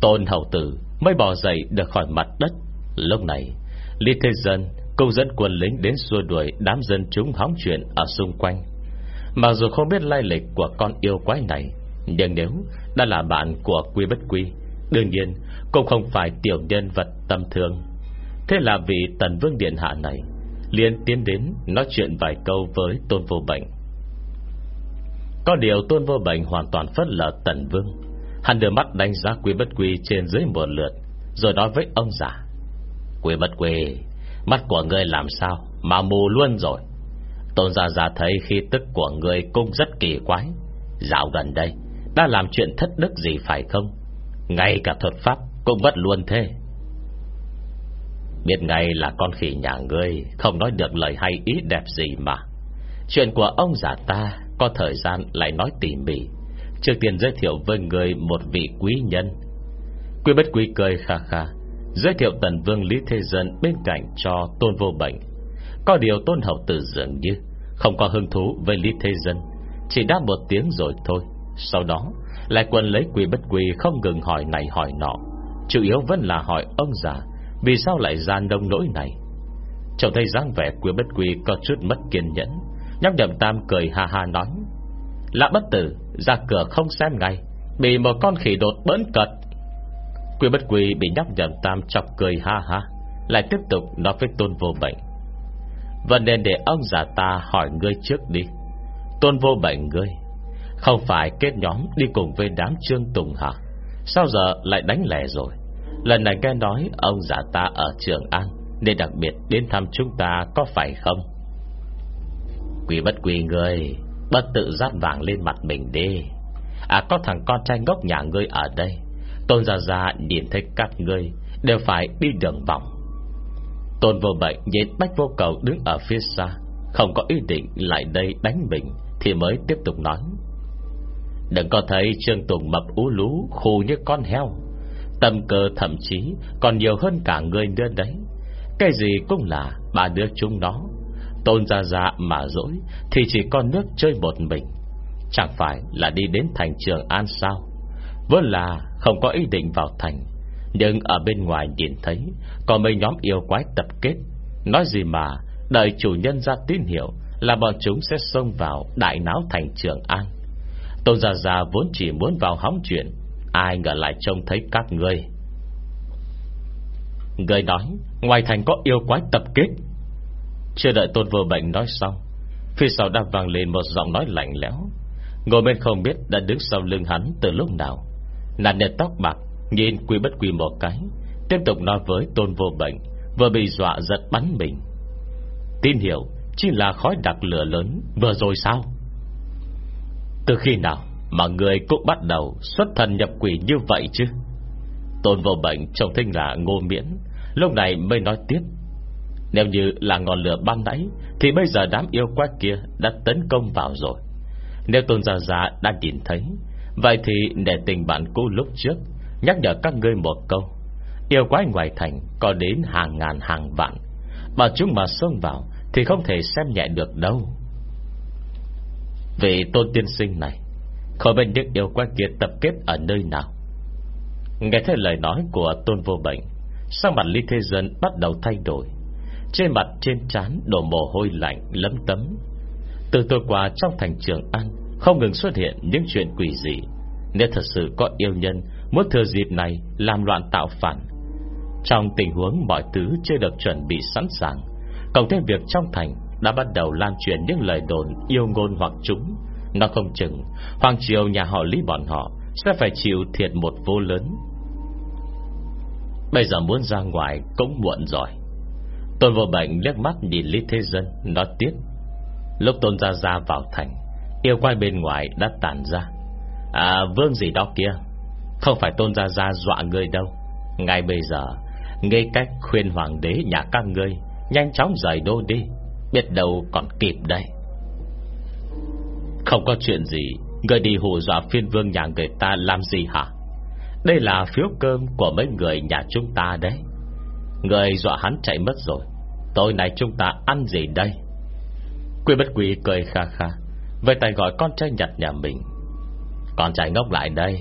Tôn hậu tử Mới bỏ dậy được khỏi mặt đất. Lúc này, Lý Thế Dân Cùng dẫn quân lính đến xua đuổi Đám dân chúng hóng chuyện ở xung quanh. Mặc dù không biết lai lịch của con yêu quái này, Nhưng nếu Đã là bạn của Quy Bất Quy, Đương nhiên cũng không phải tiểu nhân vật tâm thương Thế là vị tần vương điện hạ này, liền tiến đến Nói chuyện vài câu với tôn vô bệnh. Có điều tôn vô bệnh Hoàn toàn phất lờ tần vương. Hắn đưa mắt đánh giá quý bất quý Trên dưới một lượt, Rồi nói với ông già Quý bất quý Mắt của ngươi làm sao? Mà mù luôn rồi. Tôn gia già thấy khi tức của người Cũng rất kỳ quái. Dạo gần đây, Đã làm chuyện thất đức gì phải không? Ngay cả thuật pháp cũng vất luôn thế. Biết ngay là con khỉ nhà ngươi Không nói được lời hay ý đẹp gì mà. Chuyện của ông già ta Có thời gian lại nói tỉ mỉ. Trước tiên giới thiệu với người Một vị quý nhân. Quý bất quý cười kha kha, Giới thiệu tần vương Lý Thế Dân Bên cạnh cho tôn vô bệnh. Có điều tôn hậu tử dường như không có hứng thú với Lý Thế Dân, Chỉ đáp một tiếng rồi thôi. Sau đó, lại quân lấy quỷ bất quỷ Không ngừng hỏi này hỏi nọ. Chủ yếu vẫn là hỏi ông già, vì sao lại gian đông nỗi này? Trông thấy dáng vẻ quỷ bất quỷ Có chút mất kiên nhẫn, Nhóc nhậm tam cười ha ha nói. Lạ bất tử, ra cửa không xem ngay, Bị một con khỉ đột bỡn cật Quỷ bất quỷ bị nhóc nhậm tam chọc cười ha ha, Lại tiếp tục nói với tôn vô bệnh vẫn nên để ông già ta hỏi ngươi trước đi. Tôn vô bệnh ngươi, Không phải kết nhóm đi cùng với đám trương tùng hả? Sao giờ lại đánh lẻ rồi? Lần này nghe nói ông già ta ở Trường An, Nên đặc biệt đến thăm chúng ta có phải không? Quỷ bất quỷ người Bất tự rát vàng lên mặt mình đi. À có thằng con trai ngốc nhà ngươi ở đây. Tôn già già nhìn thấy các ngươi, Đều phải đi đường vòng. Tôn vô bệnh nhìn bách vô cầu đứng ở phía xa, Không có ý định lại đây đánh mình, Thì mới tiếp tục nói. Đừng có thấy Trương Tùng mập ú lú, Khù như con heo. Tâm cơ thậm chí còn nhiều hơn cả người nữa đấy. Cái gì cũng là ba đứa chúng nó. Tôn ra ra mà dỗi, Thì chỉ con nước chơi một mình. Chẳng phải là đi đến thành trường An sao? Vẫn là không có ý định vào thành nhưng ở bên ngoài nhìn thấy, Có mấy nhóm yêu quái tập kết. Nói gì mà, Đợi chủ nhân ra tín hiệu Là bọn chúng sẽ xông vào đại náo thành trường An. Tôn Gia Gia vốn chỉ muốn vào hóng chuyện, Ai ngờ lại trông thấy các ngươi. Người nói, Ngoài thành có yêu quái tập kết. Chưa đợi tôn vô bệnh nói xong, Phía sau đã vang lên một giọng nói lạnh lẽo. Ngồi bên không biết đã đứng sau lưng hắn từ lúc nào. Nạn nhân tóc bạc Nhìn quy bất quy một cái, Tiếp tục nói với tôn vô bệnh, Vừa bị dọa giật bắn mình. Tin hiểu, Chỉ là khói đặc lửa lớn, Vừa rồi sao? Từ khi nào mà người cũng bắt đầu xuất thần nhập quỷ như vậy chứ? Tôn vô bệnh trông thinh là ngô miễn, Lúc này mới nói tiếp. Nếu như là ngọn lửa ban nãy, Thì bây giờ đám yêu quái kia Đã tấn công vào rồi. Nếu tôn gia gia đã nhìn thấy, Vậy thì để tình bạn cũ lúc trước Nhắc nhở các ngươi một câu. Yêu quái ngoài thành có đến hàng ngàn, hàng vạn. Mà chúng mà xông vào Thì không thể xem nhẹ được đâu. Vì tôn tiên sinh này Khỏi bệnh những yêu quái kia tập kết ở nơi nào. Nghe thấy lời nói của tôn vô bệnh Sang mặt Lý Thế Dân bắt đầu thay đổi. Trên mặt trên trán đổ mồ hôi lạnh, lấm tấm. Từ tối qua trong thành trường An Không ngừng xuất hiện những chuyện quỷ dị. Nếu thật sự có yêu nhân Muốn thừa dịp này làm loạn tạo phản. Trong tình huống mọi thứ chưa được chuẩn bị sẵn sàng, Cộng thêm việc trong thành Đã bắt đầu lan truyền những lời đồn Yêu ngôn hoặc chúng. Nó không chừng, Hoàng triều nhà họ Lý bọn họ Sẽ phải chịu thiệt một vô lớn. Bây giờ muốn ra ngoài cũng muộn rồi. Tôn vô bệnh liếc mắt nhìn Lý Thế Dân Nói tiếp. Lúc Tôn Gia Gia vào thành, Yêu quay bên ngoài đã tàn ra. À vương gì đó kia. Không phải Tôn Gia Gia dọa người đâu. Ngay bây giờ Ngay cách khuyên hoàng đế nhà các ngươi, Nhanh chóng rời đô đi. Biết đâu còn kịp đây. Không có chuyện gì Người đi hù dọa phiên vương nhà người ta làm gì hả? Đây là phiếu cơm của mấy người nhà chúng ta đấy. Người dọa hắn chạy mất rồi. Tối nay chúng ta ăn gì đây? Quy bất quỷ cười kha kha, với tay gọi con trai nhặt nhà mình. Con trai ngốc lại đây.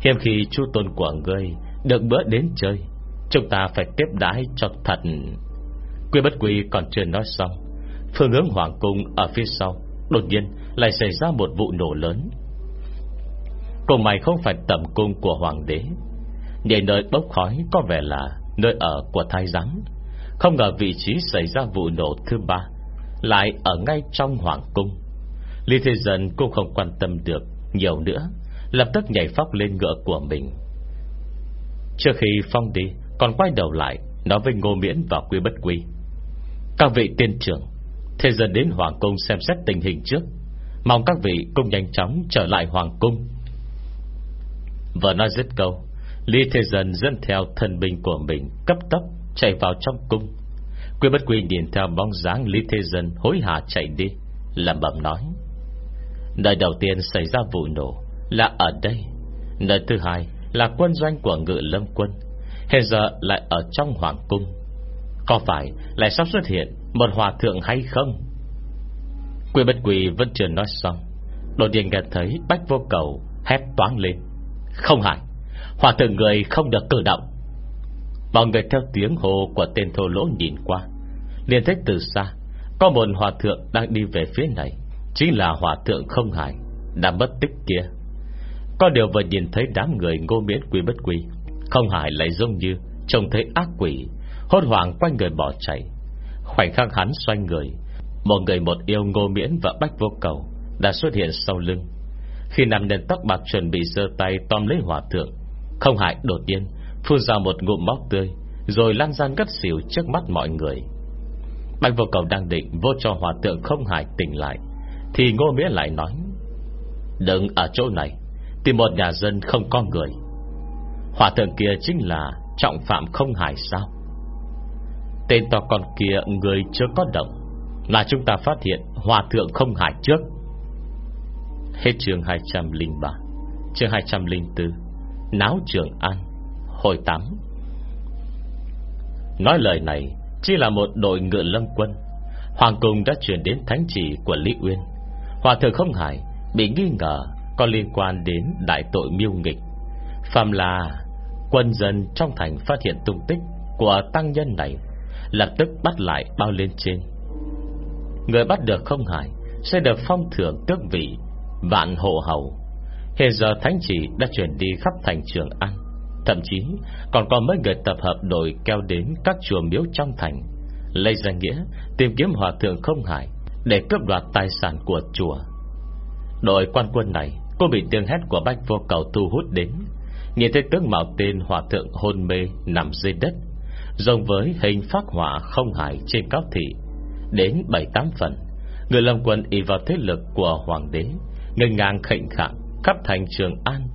Hiếm khi chu tôn của ngươi Được bữa đến chơi, Chúng ta phải tiếp đái cho thật. Quy bất quy còn chưa nói xong, Phương hướng hoàng cung ở phía sau Đột nhiên lại xảy ra một vụ nổ lớn. Cùng mày không phải tầm cung của hoàng đế Nhảy nơi bốc khói Có vẻ là nơi ở của thái giám. Không ngờ vị trí xảy ra vụ nổ thứ ba Lại ở ngay trong hoàng cung. Lý Thế Dân cũng không quan tâm được Nhiều nữa Lập tức nhảy phóc lên ngựa của mình. Trước khi Phong đi, Còn quay đầu lại, Nói với Ngô Miễn và Quy Bất Quy. Các vị tiên trưởng, Thế giờ đến Hoàng Cung xem xét tình hình trước. Mong các vị cũng nhanh chóng trở lại Hoàng Cung. Vừa nói dứt câu, Lý Thế Dân dẫn theo thân binh của mình Cấp tốc chạy vào trong cung. Quy bất quy nhìn theo bóng dáng Lý Thế Dân hối hả chạy đi Làm bẩm nói. Nơi đầu tiên xảy ra vụ nổ là ở đây. Nơi thứ hai là quân doanh của ngự lâm quân. Hiện giờ lại ở trong hoàng cung. Có phải lại sắp xuất hiện Một hòa thượng hay không? Quy bất quy vẫn chưa nói xong. Đột nhiên nghe thấy bách vô cầu Hét toán lên. Không hại, Hòa thượng người không được cử động. Mọi người theo tiếng hồ của tên thô lỗ nhìn qua. Liền thấy từ xa, Có một hòa thượng đang đi về phía này. Chính là hòa thượng không hại, Đã mất tích kia. Có điều vừa nhìn thấy đám người ngô miễn quy bất quy, Không Hải lại giống như Trông thấy ác quỷ, Hốt hoảng quanh người bỏ chạy. Khoảnh khắc hắn xoay người, Một người một yêu ngô miễn và bách vô cầu Đã xuất hiện sau lưng. Khi nằm nền tóc bạc chuẩn bị giơ tay Tóm lấy hòa thượng, Không hại đột nhiên Phun ra một ngụm móc tươi, Rồi lan gian gấp xỉu trước mắt mọi người. Bạch vô cầu đang định Vô cho hòa thượng không hại tỉnh lại, Thì ngô Miễn lại nói Đừng ở chỗ này Tìm một nhà dân không có người. Hòa thượng kia chính là Trọng phạm không hải sao? Tên to con kia, Người chưa có động, Là chúng ta phát hiện Hòa thượng không hải trước. Hết trường 203 Trường 204 Náo trường An, Hồi 8 Nói lời này, Chỉ là một đội ngựa lâm quân. Hoàng cung đã chuyển đến thánh chỉ của Lý Uyên. Hòa thượng không hải Bị nghi ngờ có liên quan đến đại tội miêu nghịch. Phạm là Quân dân trong thành phát hiện tung tích Của tăng nhân này, Lập tức bắt lại bao lên trên. Người bắt được không hải Sẽ được phong thưởng tước vị Vạn hộ hầu. Hiện giờ thánh chỉ đã chuyển đi khắp thành trường An, Thậm chí còn có mấy người tập hợp đội keo đến các chùa miếu trong thành, Lấy danh nghĩa tìm kiếm hòa thượng không hải Để cướp đoạt tài sản của chùa. Đội quan quân này Cô bị tiếng hét của bách vô cầu thu hút đến. Nhìn thấy tướng mạo tên hòa thượng hôn mê Nằm dưới đất Rồng với hình phát hỏa không hải trên cao thị. Đến bảy tám phần, Người lâm quân y vào thế lực của hoàng đế Ngân ngang khệnh khạng Khắp thành trường An.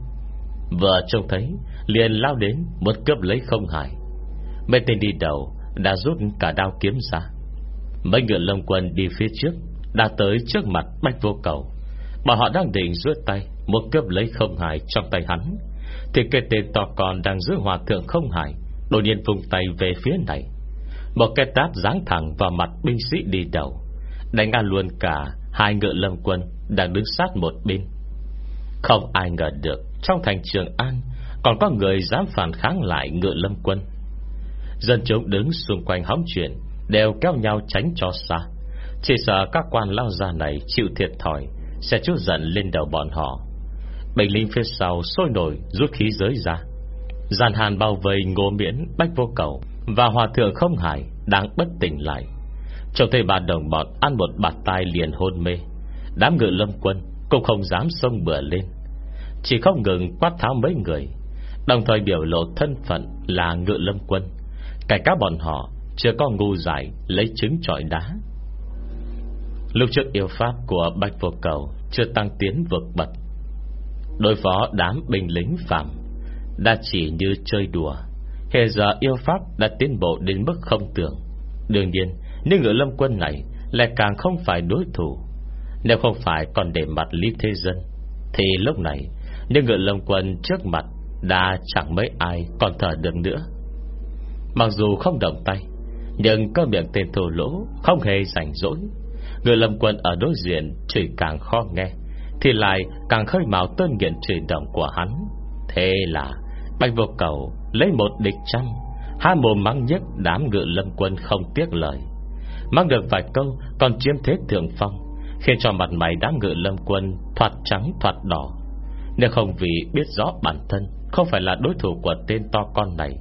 Vừa trông thấy, liền lao đến Một cướp lấy không hải Mấy tên đi đầu đã rút cả đao kiếm ra. Mấy người lâm quân đi phía trước, Đã tới trước mặt bách vô cầu. Mà họ đang định rút tay Muốn cướp lấy không hài trong tay hắn, Thì cái tên to con đang giữ hòa thượng không hài, Đột nhiên vùng tay về phía này. Một cái tát giáng thẳng vào mặt binh sĩ đi đầu, Đánh ngã luôn cả Hai ngựa lâm quân Đang đứng sát một bên. Không ai ngờ được, Trong thành Trường An Còn có người dám phản kháng lại ngựa lâm quân. Dân chúng đứng xung quanh hóng chuyện, Đều kéo nhau tránh cho xa. Chỉ sợ các quan lao gia này Chịu thiệt thòi, Sẽ chút giận lên đầu bọn họ. Bệnh linh phía sau sôi nổi rút khí giới ra. Giàn hàn bao vây ngô miễn, Bách vô cầu Và hòa thượng không hải Đang bất tỉnh lại. Trông thấy bà đồng bọn ăn một bạt tai liền hôn mê. Đám ngựa lâm quân Cũng không dám xông bừa lên. Chỉ không ngừng quát tháo mấy người, Đồng thời biểu lộ thân phận Là ngựa lâm quân. Cả các bọn họ chưa có ngu giải Lấy trứng trọi đá. Lúc trước yêu pháp của Bạch Vô Cầu Chưa tăng tiến vượt bật Đối phó đám binh lính phạm Đã chỉ như chơi đùa. Hệ giờ yêu pháp đã tiến bộ đến mức không tưởng. Đương nhiên Nhưng ngựa lâm quân này Lại càng không phải đối thủ. Nếu không phải còn để mặt Lý Thế Dân, Thì lúc này Nhưng ngựa lâm quân trước mặt Đã chẳng mấy ai còn thở được nữa. Mặc dù không động tay, Nhưng cơ miệng tên thổ lỗ Không hề rảnh rỗi. Người lâm quân ở đối diện chỉ càng khó nghe. Thì lại càng khơi mào tơn nghiện trì động của hắn. Thế là, Bạch vô cầu lấy một địch trăm Hai mồm mắng nhất đám ngựa lâm quân không tiếc lời. Mang được vài câu, Còn chiếm thế thượng phong, Khiến cho mặt mày đám ngựa lâm quân Thoạt trắng thoạt đỏ. Nếu không vì biết rõ bản thân, Không phải là đối thủ của tên to con này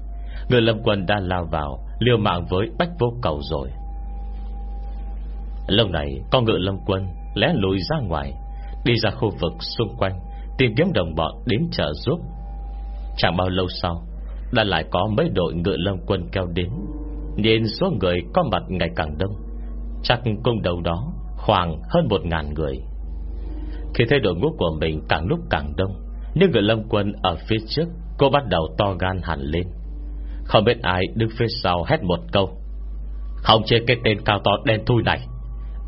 Người lâm quân đã lao vào, Liều mạng với bách vô cầu rồi. Lâu này, Con ngựa lâm quân lẽ lùi ra ngoài Đi ra khu vực xung quanh, Tìm kiếm đồng bọn đến trợ giúp. Chẳng bao lâu sau, Đã lại có mấy đội ngựa lâm quân kéo đến. Nhìn số người có mặt ngày càng đông, Chắc cung đầu đó Khoảng hơn một ngàn người. Khi thấy đội ngũ của mình càng lúc càng đông Nhưng người lâm quân ở phía trước Cô bắt đầu to gan hẳn lên. Không biết ai đứng phía sau hét một câu Không chê cái tên cao to đen thui này,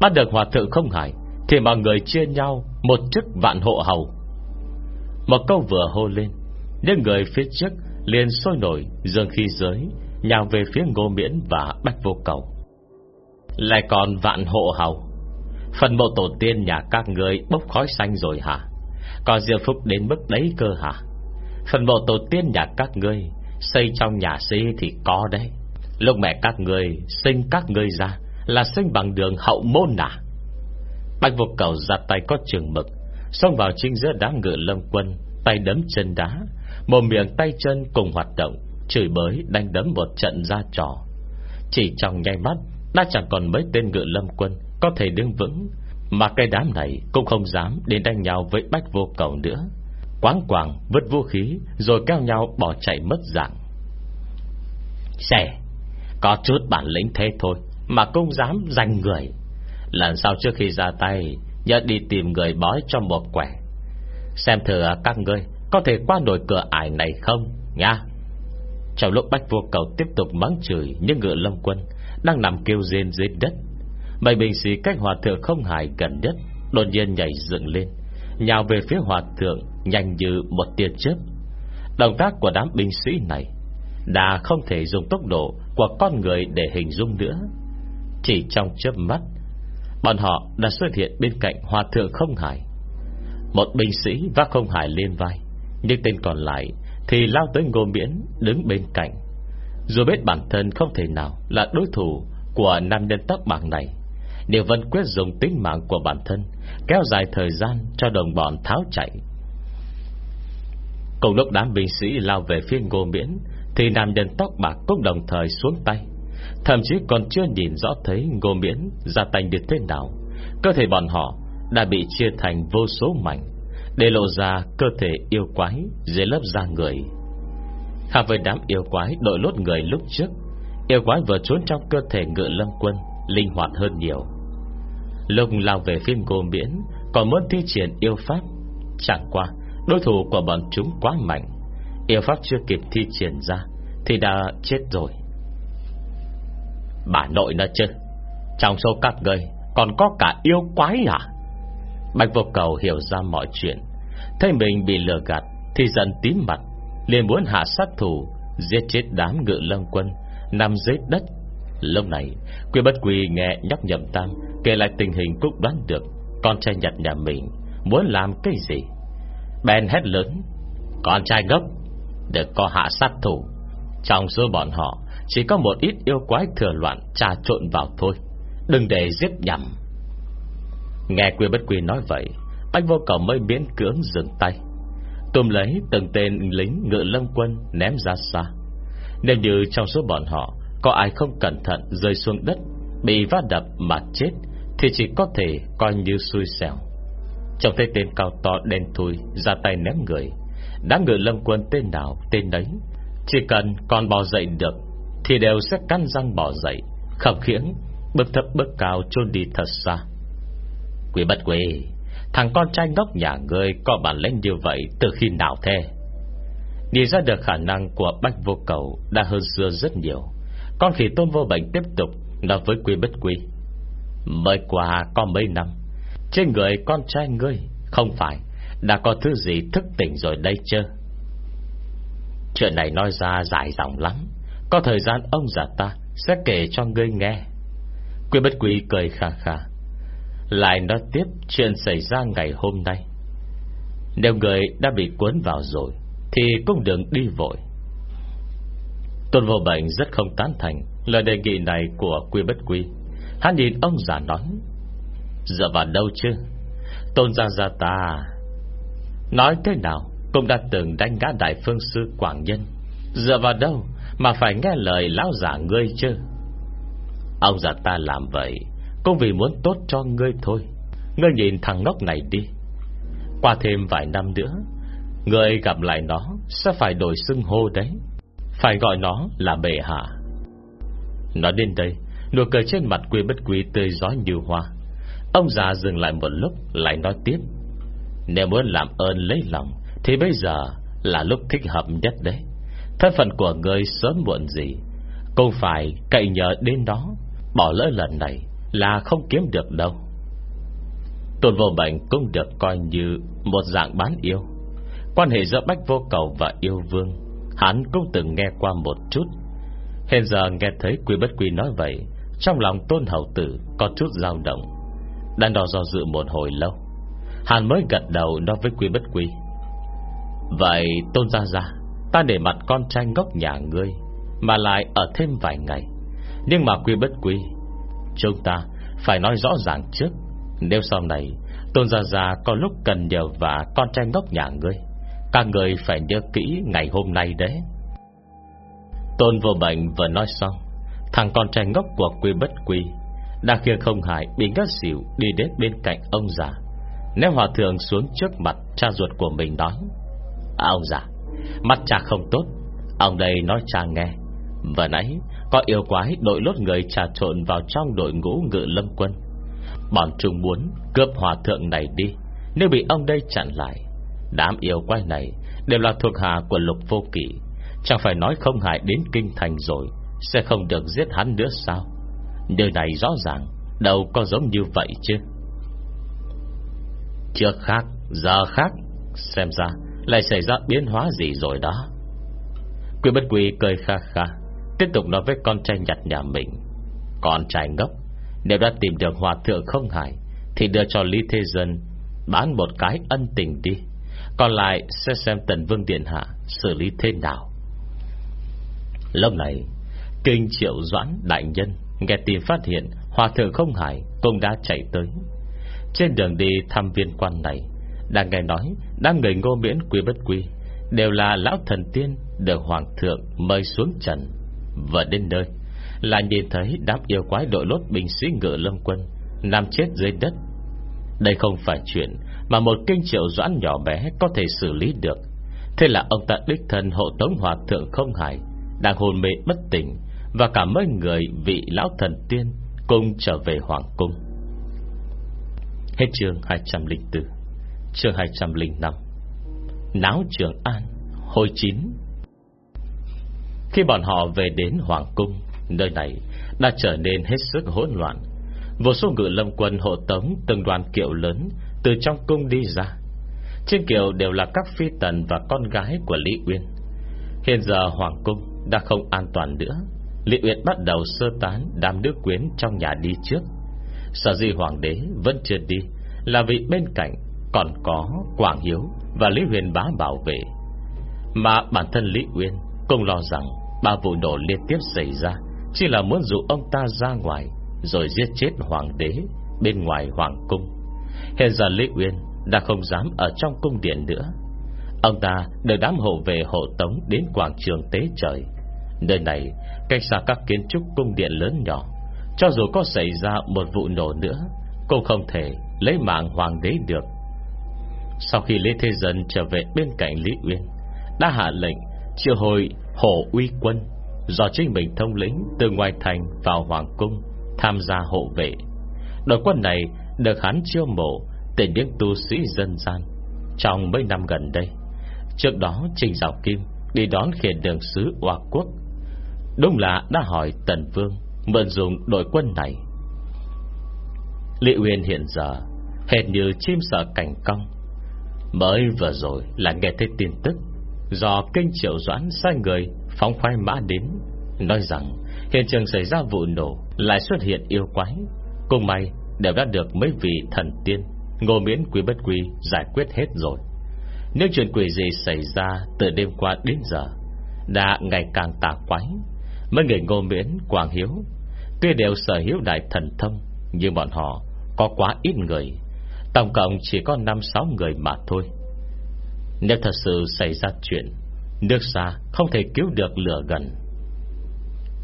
Bắt được hòa thượng không hải Thì mọi người chia nhau một chức vạn hộ hầu. Một câu vừa hô lên, Những người phía trước liền sôi nổi, Dương khi giới, Nhào về phía ngô miễn và bách vô cầu. Lại còn vạn hộ hầu. Phần mộ tổ tiên nhà các người Bốc khói xanh rồi hả? Còn diệu phúc đến mức đấy cơ hả? Phần mộ tổ tiên nhà các ngươi Xây trong nhà xây thì có đấy. Lúc mẹ các người Sinh các người ra Là sinh bằng đường hậu môn à? Bạch vô cầu ra tay có trường mực, Xông vào chính giữa đám ngựa lâm quân, Tay đấm chân đá Mồm miệng tay chân cùng hoạt động, Chửi bới, đánh đấm một trận ra trò. Chỉ trong ngay mắt, Đã chẳng còn mấy tên ngựa lâm quân Có thể đứng vững, Mà cái đám này cũng không dám đến đánh nhau với bách vô cầu nữa. Quáng quàng, vứt vũ khí, Rồi kéo nhau bỏ chạy mất dạng. Xẻ Có chút bản lĩnh thế thôi, Mà cũng dám giành người. Lần sau trước khi ra tay, Nhớ đi tìm người bói cho một quẻ. Xem thử các ngươi Có thể qua nổi cửa ải này không, Nha? Trong lúc Bách Vô Cầu tiếp tục mắng chửi Những ngựa lâm quân Đang nằm kêu rên dưới đất Bảy bình sĩ cách hòa thượng không hài gần nhất Đột nhiên nhảy dựng lên, Nhào về phía hòa thượng Nhanh như một tia chớp. Động tác của đám binh sĩ này Đã không thể dùng tốc độ Của con người để hình dung nữa. Chỉ trong chớp mắt Bọn họ đã xuất hiện bên cạnh Hòa thượng không hải. Một binh sĩ vác không hải lên vai, Nhưng tên còn lại Thì lao tới ngô miễn, đứng bên cạnh. Dù biết bản thân không thể nào Là đối thủ của nam nhân tóc bạc này Đều vẫn quyết dùng tính mạng của bản thân Kéo dài thời gian cho đồng bọn tháo chạy. Cùng lúc đám binh sĩ lao về phía ngô miễn, Thì nam nhân tóc bạc cũng đồng thời xuống tay. Thậm chí còn chưa nhìn rõ thấy Ngô Miễn ra tay được thế nào. Cơ thể bọn họ đã bị chia thành vô số mảnh, Để lộ ra cơ thể yêu quái Dưới lớp da người. Khác với đám yêu quái đội lốt người lúc trước, Yêu quái vừa trốn trong cơ thể ngựa lâm quân Linh hoạt hơn nhiều. Lục lao về phía Ngô Miễn, Còn muốn thi triển yêu pháp, Chẳng qua Đối thủ của bọn chúng quá mạnh. Yêu pháp chưa kịp thi triển ra Thì đã chết rồi. Bà nội nó chứ. Trong số các người Còn có cả yêu quái à? Bạch vô cầu hiểu ra mọi chuyện. Thấy mình bị lừa gạt, Thì dần tím mặt, liền muốn hạ sát thủ, Giết chết đám ngự lâm quân, Nằm dưới đất. Lúc này, Quy bất quỳ nghe nhóc nhầm tam, Kể lại tình hình cũng đoán được, Con trai nhặt nhà mình, Muốn làm cái gì? Bèn hét lớn, Con trai gốc, Đừng có hạ sát thủ. Trong số bọn họ chỉ có một ít yêu quái thừa loạn trà trộn vào thôi. Đừng để giết nhầm. Nghe quy bất quy nói vậy, Anh vô cầu mới miễn cưỡng dừng tay. Tùm lấy từng tên lính ngựa lâm quân Ném ra xa. Nếu như trong số bọn họ Có ai không cẩn thận rơi xuống đất, Bị vát đập mà chết, Thì chỉ có thể coi như xui xẻo. Trong thấy tên cao to đen thui Ra tay ném người, Đám ngựa lâm quân tên nào, tên đấy Chỉ cần còn bò dậy được thì đều sẽ căn răng bỏ dậy. Khập khiễng, Bước thấp bước cao chôn đi thật xa. Quý bất quý Thằng con trai ngốc nhà ngươi Có bản lĩnh như vậy từ khi nào thế? Nhìn ra được khả năng Của bách vô cầu đã hơn xưa rất nhiều. Con khỉ tôn vô bệnh tiếp tục Nói với quý bất quý Mới qua có mấy năm, Trên người con trai ngươi Không phải đã có thứ gì thức tỉnh rồi đây chưa Chuyện này nói ra dài dòng lắm. Có thời gian ông già ta Sẽ kể cho ngươi nghe. Quy bất quý cười khà khà. Lại nói tiếp chuyện xảy ra ngày hôm nay. Nếu người đã bị cuốn vào rồi Thì cũng đừng đi vội. Tôn vô bệnh rất không tán thành Lời đề nghị này của Quy bất Quy, Hắn nhìn ông già nói Giờ vào đâu chứ? Tôn gia gia ta Nói thế nào Cũng đã từng đánh gã đại phương sư Quảng Nhân. Giờ vào đâu mà phải nghe lời lão giả ngươi chứ? Ông già ta làm vậy Cũng vì muốn tốt cho ngươi thôi. Ngươi nhìn thằng ngốc này đi. Qua thêm vài năm nữa Ngươi gặp lại nó Sẽ phải đổi xưng hô đấy. Phải gọi nó là bệ hạ. Nói đến đây, Nụ cười trên mặt quy bất quý tươi gió như hoa. Ông già dừng lại một lúc, Lại nói tiếp. Nếu muốn làm ơn lấy lòng, Thì bây giờ là lúc thích hợp nhất đấy. Thân phận của người sớm muộn gì? Cũng phải cậy nhờ đến đó, Bỏ lỡ lần này Là không kiếm được đâu. Tôn vô bệnh cũng được coi như Một dạng bán yêu. Quan hệ giữa Bách Vô Cầu và yêu vương, Hắn cũng từng nghe qua một chút. Hiện giờ nghe thấy Quy Bất Quy nói vậy, Trong lòng Tôn Hậu Tử Có chút dao động Đàn đo do dự một hồi lâu. Hắn mới gật đầu nói với Quy Bất Quy, Vậy Tôn ra ra Ta để mặt con trai ngốc nhà ngươi Mà lại ở thêm vài ngày. Nhưng mà quy bất quy Chúng ta phải nói rõ ràng trước. Nếu sau này Tôn Gia Gia có lúc cần nhờ và con trai ngốc nhà ngươi Các người phải nhớ kỹ ngày hôm nay đấy. Tôn vô bệnh vừa nói xong Thằng con trai ngốc của quy bất quy Đã khiến không hại bị ngất xỉu Đi đến bên cạnh ông già. Nếu hòa thượng xuống trước mặt Cha ruột của mình nói à, Ông già Mắt cha không tốt. Ông đây nói cha nghe. Vừa nãy, có yêu quái đội lốt người trà trộn vào trong đội ngũ ngự lâm quân. Bọn chúng muốn cướp hòa thượng này đi. Nếu bị ông đây chặn lại, Đám yêu quái này Đều là thuộc hạ của lục vô kỷ Chẳng phải nói không hại đến kinh thành rồi, Sẽ không được giết hắn nữa sao? Điều này rõ ràng, Đâu có giống như vậy chứ. Trước khác, Giờ khác, Xem ra lại xảy ra biến hóa gì rồi đó? Quỷ bất quy cười kha kha, Tiếp tục nói với con trai nhặt nhà mình. Con trai ngốc, Nếu đã tìm được hòa thượng không hải Thì đưa cho Lý Thế Dân Bán một cái ân tình đi. Còn lại sẽ xem tần vương điện hạ Xử lý thế nào. Lúc này, Kinh triệu doãn đại nhân Nghe tin phát hiện Hòa thượng không hải Cũng đã chạy tới. Trên đường đi thăm viên quan này đang nghe nói Đang người ngô miễn quý bất quý Đều là lão thần tiên Được hoàng thượng mời xuống trần. Và đến nơi Là nhìn thấy đám yêu quái đội lốt binh sĩ ngựa lâm quân, Nằm chết dưới đất. Đây không phải chuyện Mà một kinh triệu doãn nhỏ bé Có thể xử lý được. Thế là ông ta đích thân hộ tống hòa thượng không hải Đang hồn mê bất tỉnh, Và cả mấy người vị lão thần tiên Cùng trở về hoàng cung. Hết chương 204 Chương 205 Náo trường an, Hồi 9 Khi bọn họ về đến Hoàng Cung, Nơi này đã trở nên hết sức hỗn loạn. Vô số ngự lâm quân hộ tống Từng đoàn kiệu lớn Từ trong cung đi ra. Trên kiệu đều là các phi tần Và con gái của Lý Uyên. Hiện giờ Hoàng Cung đã không an toàn nữa. Lý Uyên bắt đầu sơ tán Đám nước quyến trong nhà đi trước. Sở di Hoàng đế vẫn chưa đi Là vì bên cạnh còn có Quảng Hiếu Và Lý Huyền Bá bảo vệ. Mà bản thân Lý Uyên Cũng lo rằng Ba vụ nổ liên tiếp xảy ra Chỉ là muốn dụ ông ta ra ngoài Rồi giết chết Hoàng đế Bên ngoài Hoàng Cung. Hiện giờ Lý Uyên đã không dám ở trong cung điện nữa. Ông ta được đám hộ về hộ tống Đến quảng trường tế trời. Nơi này cách xa các kiến trúc cung điện lớn nhỏ, Cho dù có xảy ra một vụ nổ nữa, Cũng không thể lấy mạng hoàng đế được. Sau khi Lê Thế Dân trở về bên cạnh Lý Uyên, Đã hạ lệnh triệu hồi hổ uy quân Do chính mình thông lĩnh từ ngoài thành vào hoàng cung Tham gia hộ vệ. Đội quân này được hắn chiêu mộ từ những tu sĩ dân gian. Trong mấy năm gần đây, Trước đó Trình Giảo Kim Đi đón khiển đường sứ Hoa Quốc. Đúng là đã hỏi Tần Vương Mượn dùng đội quân này. Lý Uyên hiện giờ Hệt như chim sợ cảnh cong Mới vừa rồi là nghe thấy tin tức, Do kinh triệu doãn sai người Phóng khoai mã đến, Nói rằng hiện trường xảy ra vụ nổ Lại xuất hiện yêu quái. Cùng may đều đã được mấy vị thần tiên, Ngô miễn quý bất quý Giải quyết hết rồi. Nếu chuyện quỷ gì xảy ra Từ đêm qua đến giờ, Đã ngày càng tà quái, Mấy người ngô miễn, quảng hiếu, Tuy đều sở hữu đại thần thông, Nhưng bọn họ có quá ít người Tổng cộng chỉ có 5-6 người mà thôi. Nếu thật sự xảy ra chuyện, Nước xa không thể cứu được lửa gần.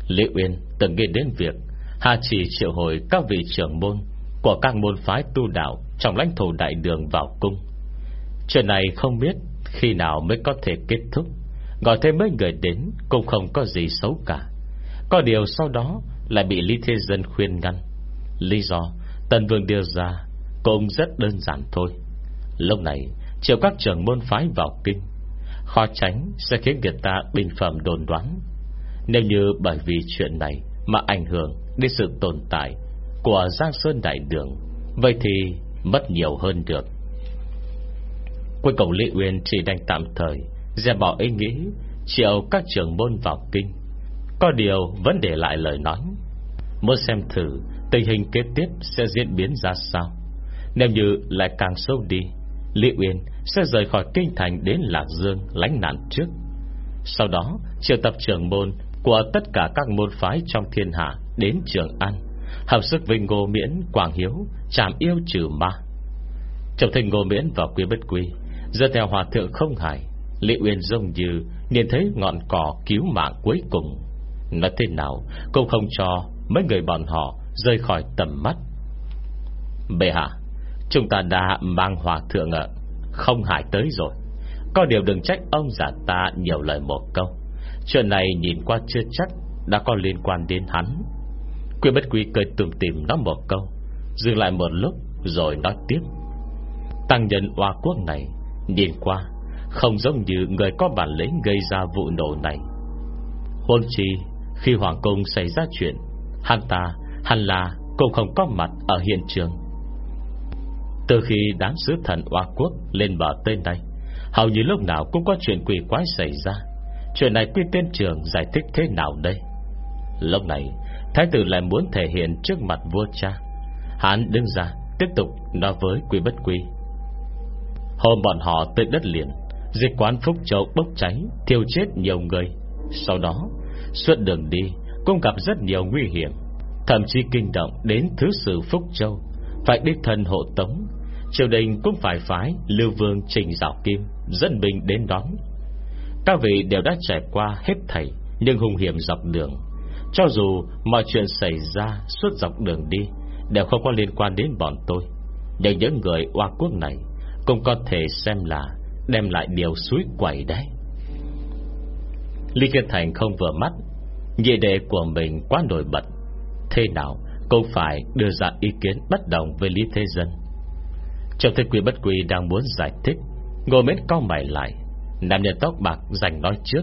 Lý Uyên từng nghĩ đến việc Hà chỉ triệu hồi các vị trưởng môn Của các môn phái tu đạo Trong lãnh thổ đại đường vào cung. Chuyện này không biết Khi nào mới có thể kết thúc. Gọi thêm mấy người đến Cũng không có gì xấu cả. Có điều sau đó Lại bị Lý Thế Dân khuyên ngăn. Lý do Tần Vương đưa ra cũng rất đơn giản thôi. Lúc này Triệu các trường môn phái vào kinh. Khó tránh sẽ khiến người ta bình phẩm đồn đoán. Nếu như bởi vì chuyện này Mà ảnh hưởng đến sự tồn tại Của Giang Sơn Đại Đường, Vậy thì mất nhiều hơn được. Cuối cùng Lý Uyên chỉ đành tạm thời Dẹp bỏ ý nghĩ Triệu các trường môn vào kinh. Có điều vẫn để lại lời nói. Muốn xem thử Tình hình kế tiếp sẽ diễn biến ra sao? Nếu như lại càng sâu đi Lý Uyên sẽ rời khỏi kinh thành Đến Lạc Dương lánh nạn trước. Sau đó triệu tập trưởng môn Của tất cả các môn phái trong thiên hạ Đến Trường An Hợp sức với Ngô Miễn, Quảng Hiếu Chạm yêu trừ ma. Trong thành Ngô Miễn và Quý Bất Quý Giờ theo hòa thượng không hải Lý Uyên giống như Nhìn thấy ngọn cỏ cứu mạng cuối cùng. Nói thế nào Cũng không cho mấy người bọn họ Rơi khỏi tầm mắt. Bệ hạ Chúng ta đã mang hòa thượng ạ Không hại tới rồi. Có điều đừng trách ông giả ta nhiều lời một câu. Chuyện này nhìn qua chưa chắc Đã có liên quan đến hắn. Quy bất quy cười tùm tìm nó một câu Dừng lại một lúc Rồi nói tiếp. Tăng nhân hoa quốc này Nhìn qua Không giống như người có bản lĩnh gây ra vụ nổ này. Hôn chi Khi Hoàng Cung xảy ra chuyện Hắn ta, hắn là Cũng không có mặt ở hiện trường. Từ khi đám sứ thần Hoa Quốc Lên bờ tên đây, Hầu như lúc nào cũng có chuyện quỷ quái xảy ra. Chuyện này quy tên trường giải thích thế nào đây? Lúc này, Thái tử lại muốn thể hiện trước mặt vua cha. Hắn đứng ra, Tiếp tục nói với quý bất quý. Hôm bọn họ tới đất liền, Dịch quán Phúc Châu bốc cháy, Thiêu chết nhiều người. Sau đó, suốt đường đi Cũng gặp rất nhiều nguy hiểm, Thậm chí kinh động đến thứ sử Phúc Châu. Phải đích thân hộ tống, Triều đình cũng phải phái Lưu Vương Trình Giảo Kim dân binh đến đón. Các vị đều đã trải qua hết thảy Nhưng hung hiểm dọc đường. Cho dù mọi chuyện xảy ra Suốt dọc đường đi Đều không có liên quan đến bọn tôi. Nhưng những người oa quốc này Cũng có thể xem là Đem lại điều suối quẩy đấy. Lý Kiên Thành không vừa mắt, Nhị đệ của mình quá nổi bật. Thế nào cũng phải đưa ra ý kiến bất đồng với Lý Thế Dân. Trong thế quy bất quy đang muốn giải thích Ngồi mến cao mày lại. Nam nhân tóc bạc dành nói trước.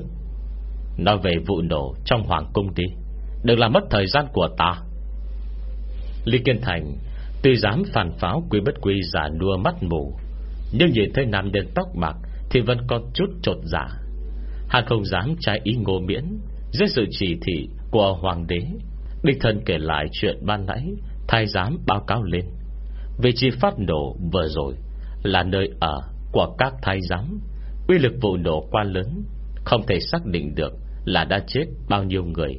Nói về vụ nổ trong Hoàng Cung đi. Đừng làm mất thời gian của ta. Lý Kiên Thành, Tuy dám phản pháo quý bất quý giả đua mắt mù, Nhưng nhìn thấy nam nhân tóc bạc Thì vẫn còn chút trột giả Hắn không dám trái ý ngô miễn Dưới sự chỉ thị của hoàng đế. Địch thân kể lại chuyện ban nãy, Thái giám báo cáo lên. Vị trí phát nổ vừa rồi Là nơi ở của các thái giám. Uy lực vụ nổ quá lớn, Không thể xác định được Là đã chết bao nhiêu người.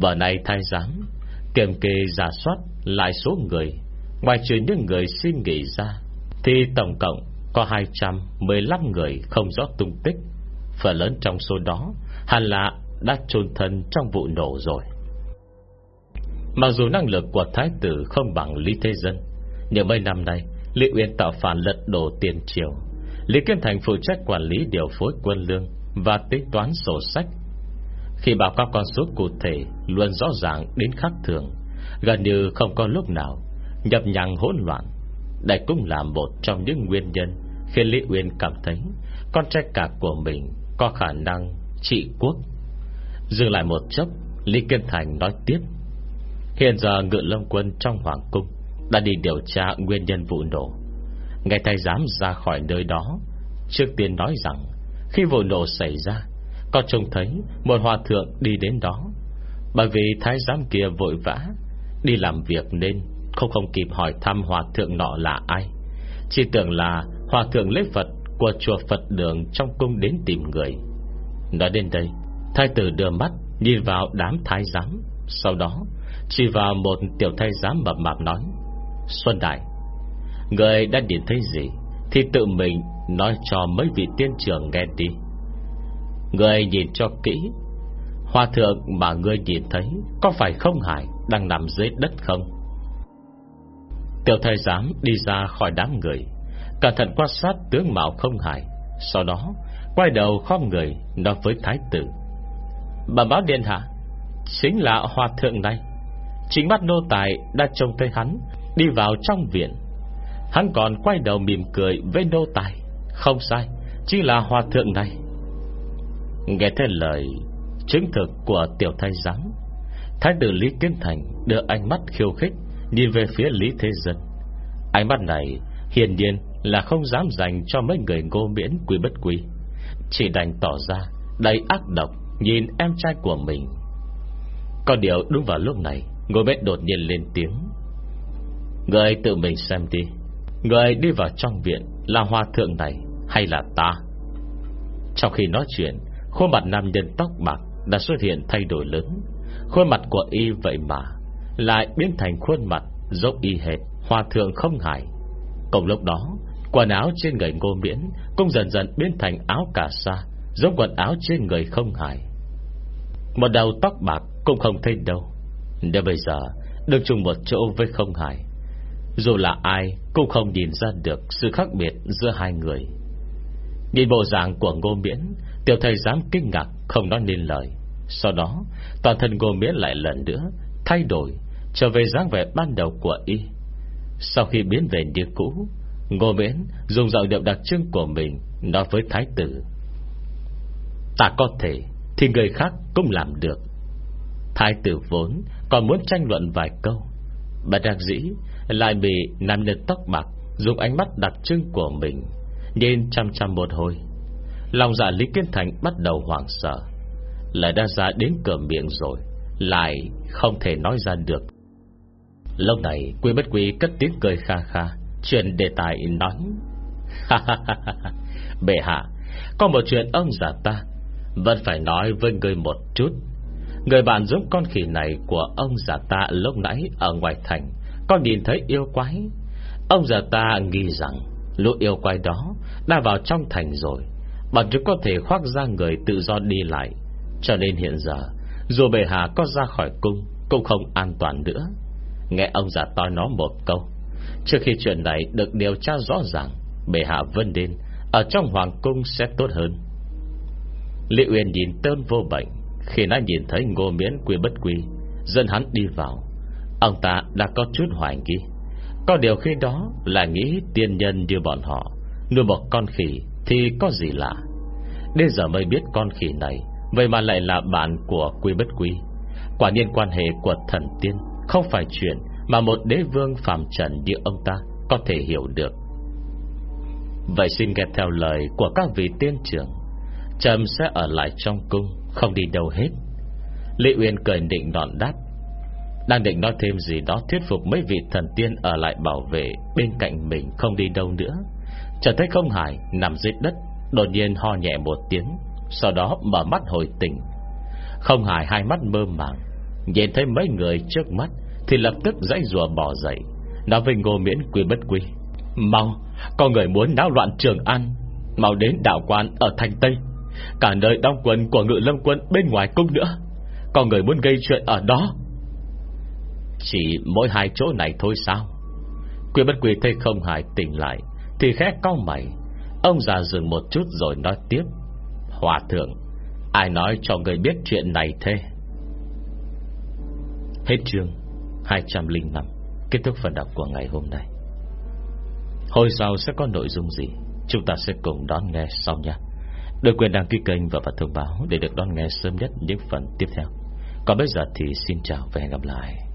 Vở này thái giám, Kiểm kê giả soát lại số người. Ngoài trừ những người xin nghỉ ra, Thì tổng cộng có 215 người không rõ tung tích. Phần lớn trong số đó Hẳn là đã chôn thân trong vụ nổ rồi. Mặc dù năng lực của thái tử không bằng Lý Thế Dân, Nhưng mấy năm nay, Lý Uyên tạo phản lật đổ tiền triều. Lý Kiên Thành phụ trách quản lý điều phối quân lương Và tính toán sổ sách. Khi báo cáo con số cụ thể, Luôn rõ ràng đến khắc thường, Gần như không có lúc nào Nhập nhằng hỗn loạn. Đây cũng là một trong những nguyên nhân Khiến Lý Uyên cảm thấy Con trai cả của mình Có khả năng trị quốc. Dừng lại một chốc, Lý Kiên Thành nói tiếp. Hiện giờ ngự lâm quân trong Hoàng Cung Đã đi điều tra nguyên nhân vụ nổ. Ngày thái giám ra khỏi nơi đó, Trước tiên nói rằng Khi vụ nổ xảy ra, Có trông thấy một hòa thượng đi đến đó. Bởi vì thái giám kia vội vã Đi làm việc nên Không không kịp hỏi thăm hòa thượng nọ là ai. Chỉ tưởng là Hòa thượng lấy Phật của chùa Phật đường Trong cung đến tìm người. Nói đến đây, Thái tử đưa mắt nhìn vào đám thái giám, Sau đó chỉ vào một tiểu thay giám mập mạp nói, Xuân Đại, Người đã nhìn thấy gì Thì tự mình nói cho mấy vị tiên trưởng nghe đi. Người nhìn cho kỹ Hòa thượng mà ngươi nhìn thấy Có phải không hải Đang nằm dưới đất không? Tiểu thầy giám đi ra khỏi đám người, Cẩn thận quan sát tướng mạo không hải Sau đó Quay đầu khom người Nói với thái tử Bẩm báo điện hạ, Chính là hòa thượng này. Chính mắt nô tài đã trông thấy hắn, Đi vào trong viện. Hắn còn quay đầu mỉm cười với nô tài. Không sai Chính là hòa thượng này. Nghe thấy lời Chứng thực của tiểu thái giám, Thái tử Lý Kiến Thành Đưa ánh mắt khiêu khích Nhìn về phía Lý Thế Dân. Ánh mắt này hiển nhiên là không dám dành Cho mấy người ngô miễn quý bất quý Chỉ đành tỏ ra Đầy ác độc Nhìn em trai của mình. Có điều đúng vào lúc này Ngồi bếp đột nhiên lên tiếng. Người tự mình xem đi. Người đi vào trong viện, Là hòa thượng này hay là ta? Trong khi nói chuyện, Khuôn mặt nam nhân tóc bạc Đã xuất hiện thay đổi lớn. Khuôn mặt của y vậy mà, Lại biến thành khuôn mặt giống y hệt Hòa thượng không hài. Cùng lúc đó, Quần áo trên người ngô miễn Cũng dần dần biến thành áo cà sa, Giống quần áo trên người không hài. Một đầu tóc bạc cũng không thấy đâu. Nếu bây giờ, Được chung một chỗ với không hài Dù là ai Cũng không nhìn ra được sự khác biệt giữa hai người. Nhìn bộ dạng của ngô miễn, Tiểu thầy dám kinh ngạc Không nói nên lời. Sau đó, toàn thân ngô miễn lại lần nữa Thay đổi, Trở về dáng vẻ ban đầu của y. Sau khi biến về như cũ, Ngô miễn dùng giọng điệu đặc trưng của mình Nói với thái tử. Ta có thể Thì người khác cũng làm được. Thái tử vốn còn muốn tranh luận vài câu, Bà đặc dĩ Lại bị nam nhân tóc bạc, Dùng ánh mắt đặc trưng của mình, Nhìn chăm chăm một hồi. Lòng dạ Lý Kiên Thành bắt đầu hoảng sợ, Lại đã ra đến cửa miệng rồi, Lại không thể nói ra được. Lúc này Quy bất quý cất tiếng cười kha kha, Chuyện đề tài nói. Bệ hạ, Có một chuyện ông già ta, Vẫn phải nói với người một chút. Người bạn giúp con khỉ này Của ông già ta lúc nãy Ở ngoài thành Có nhìn thấy yêu quái. Ông già ta nghi rằng Lũ yêu quái đó Đã vào trong thành rồi, Bọn chúng có thể khoác ra người tự do đi lại. Cho nên hiện giờ, Dù bệ hạ có ra khỏi cung Cũng không an toàn nữa. Nghe ông già to nói một câu, Trước khi chuyện này được điều tra rõ ràng, Bệ hạ vân đến Ở trong hoàng cung sẽ tốt hơn. Lị Uyên nhìn tơn vô bệnh khi đã nhìn thấy ngô miễn quy bất quy, Dân hắn đi vào. Ông ta đã có chút hoài nghi. Có điều khi đó là nghĩ tiên nhân như bọn họ, Nuôi một con khỉ Thì có gì lạ? Đến giờ mới biết con khỉ này, Vậy mà lại là bạn của quy bất quy. Quả nhiên quan hệ của thần tiên Không phải chuyện Mà một đế vương phàm trần như ông ta Có thể hiểu được. Vậy xin nghe theo lời của các vị tiên trưởng. Trầm sẽ ở lại trong cung. Không đi đâu hết. Lệ Uyên cười định đòn đáp. Đang định nói thêm gì đó, Thuyết phục mấy vị thần tiên ở lại bảo vệ Bên cạnh mình không đi đâu nữa. Chẳng thấy không hải nằm dưới đất, Đột nhiên ho nhẹ một tiếng, Sau đó mở mắt hồi tỉnh. Không hải hai mắt mơ màng, Nhìn thấy mấy người trước mắt Thì lập tức dãy rùa bỏ dậy. Nói với ngô miễn quy bất quy, Mau, Có người muốn náo loạn trường an, Mau đến đạo quan ở thành Tây. Cả nơi đóng quân của ngự lâm quân bên ngoài cung nữa. Có người muốn gây chuyện ở đó. Chỉ mỗi hai chỗ này thôi sao? Quy bất quy thấy không hài tỉnh lại, Thì khẽ cau mày. Ông già dừng một chút rồi nói tiếp. Hòa thượng, Ai nói cho người biết chuyện này thế? Hết chương 205 Kết thúc phần đọc của ngày hôm nay. Hồi sau sẽ có nội dung gì, Chúng ta sẽ cùng đón nghe sau nha Đừng quên đăng ký kênh và bật thông báo Để được đón nghe sớm nhất những phần tiếp theo. Còn bây giờ thì xin chào và hẹn gặp lại.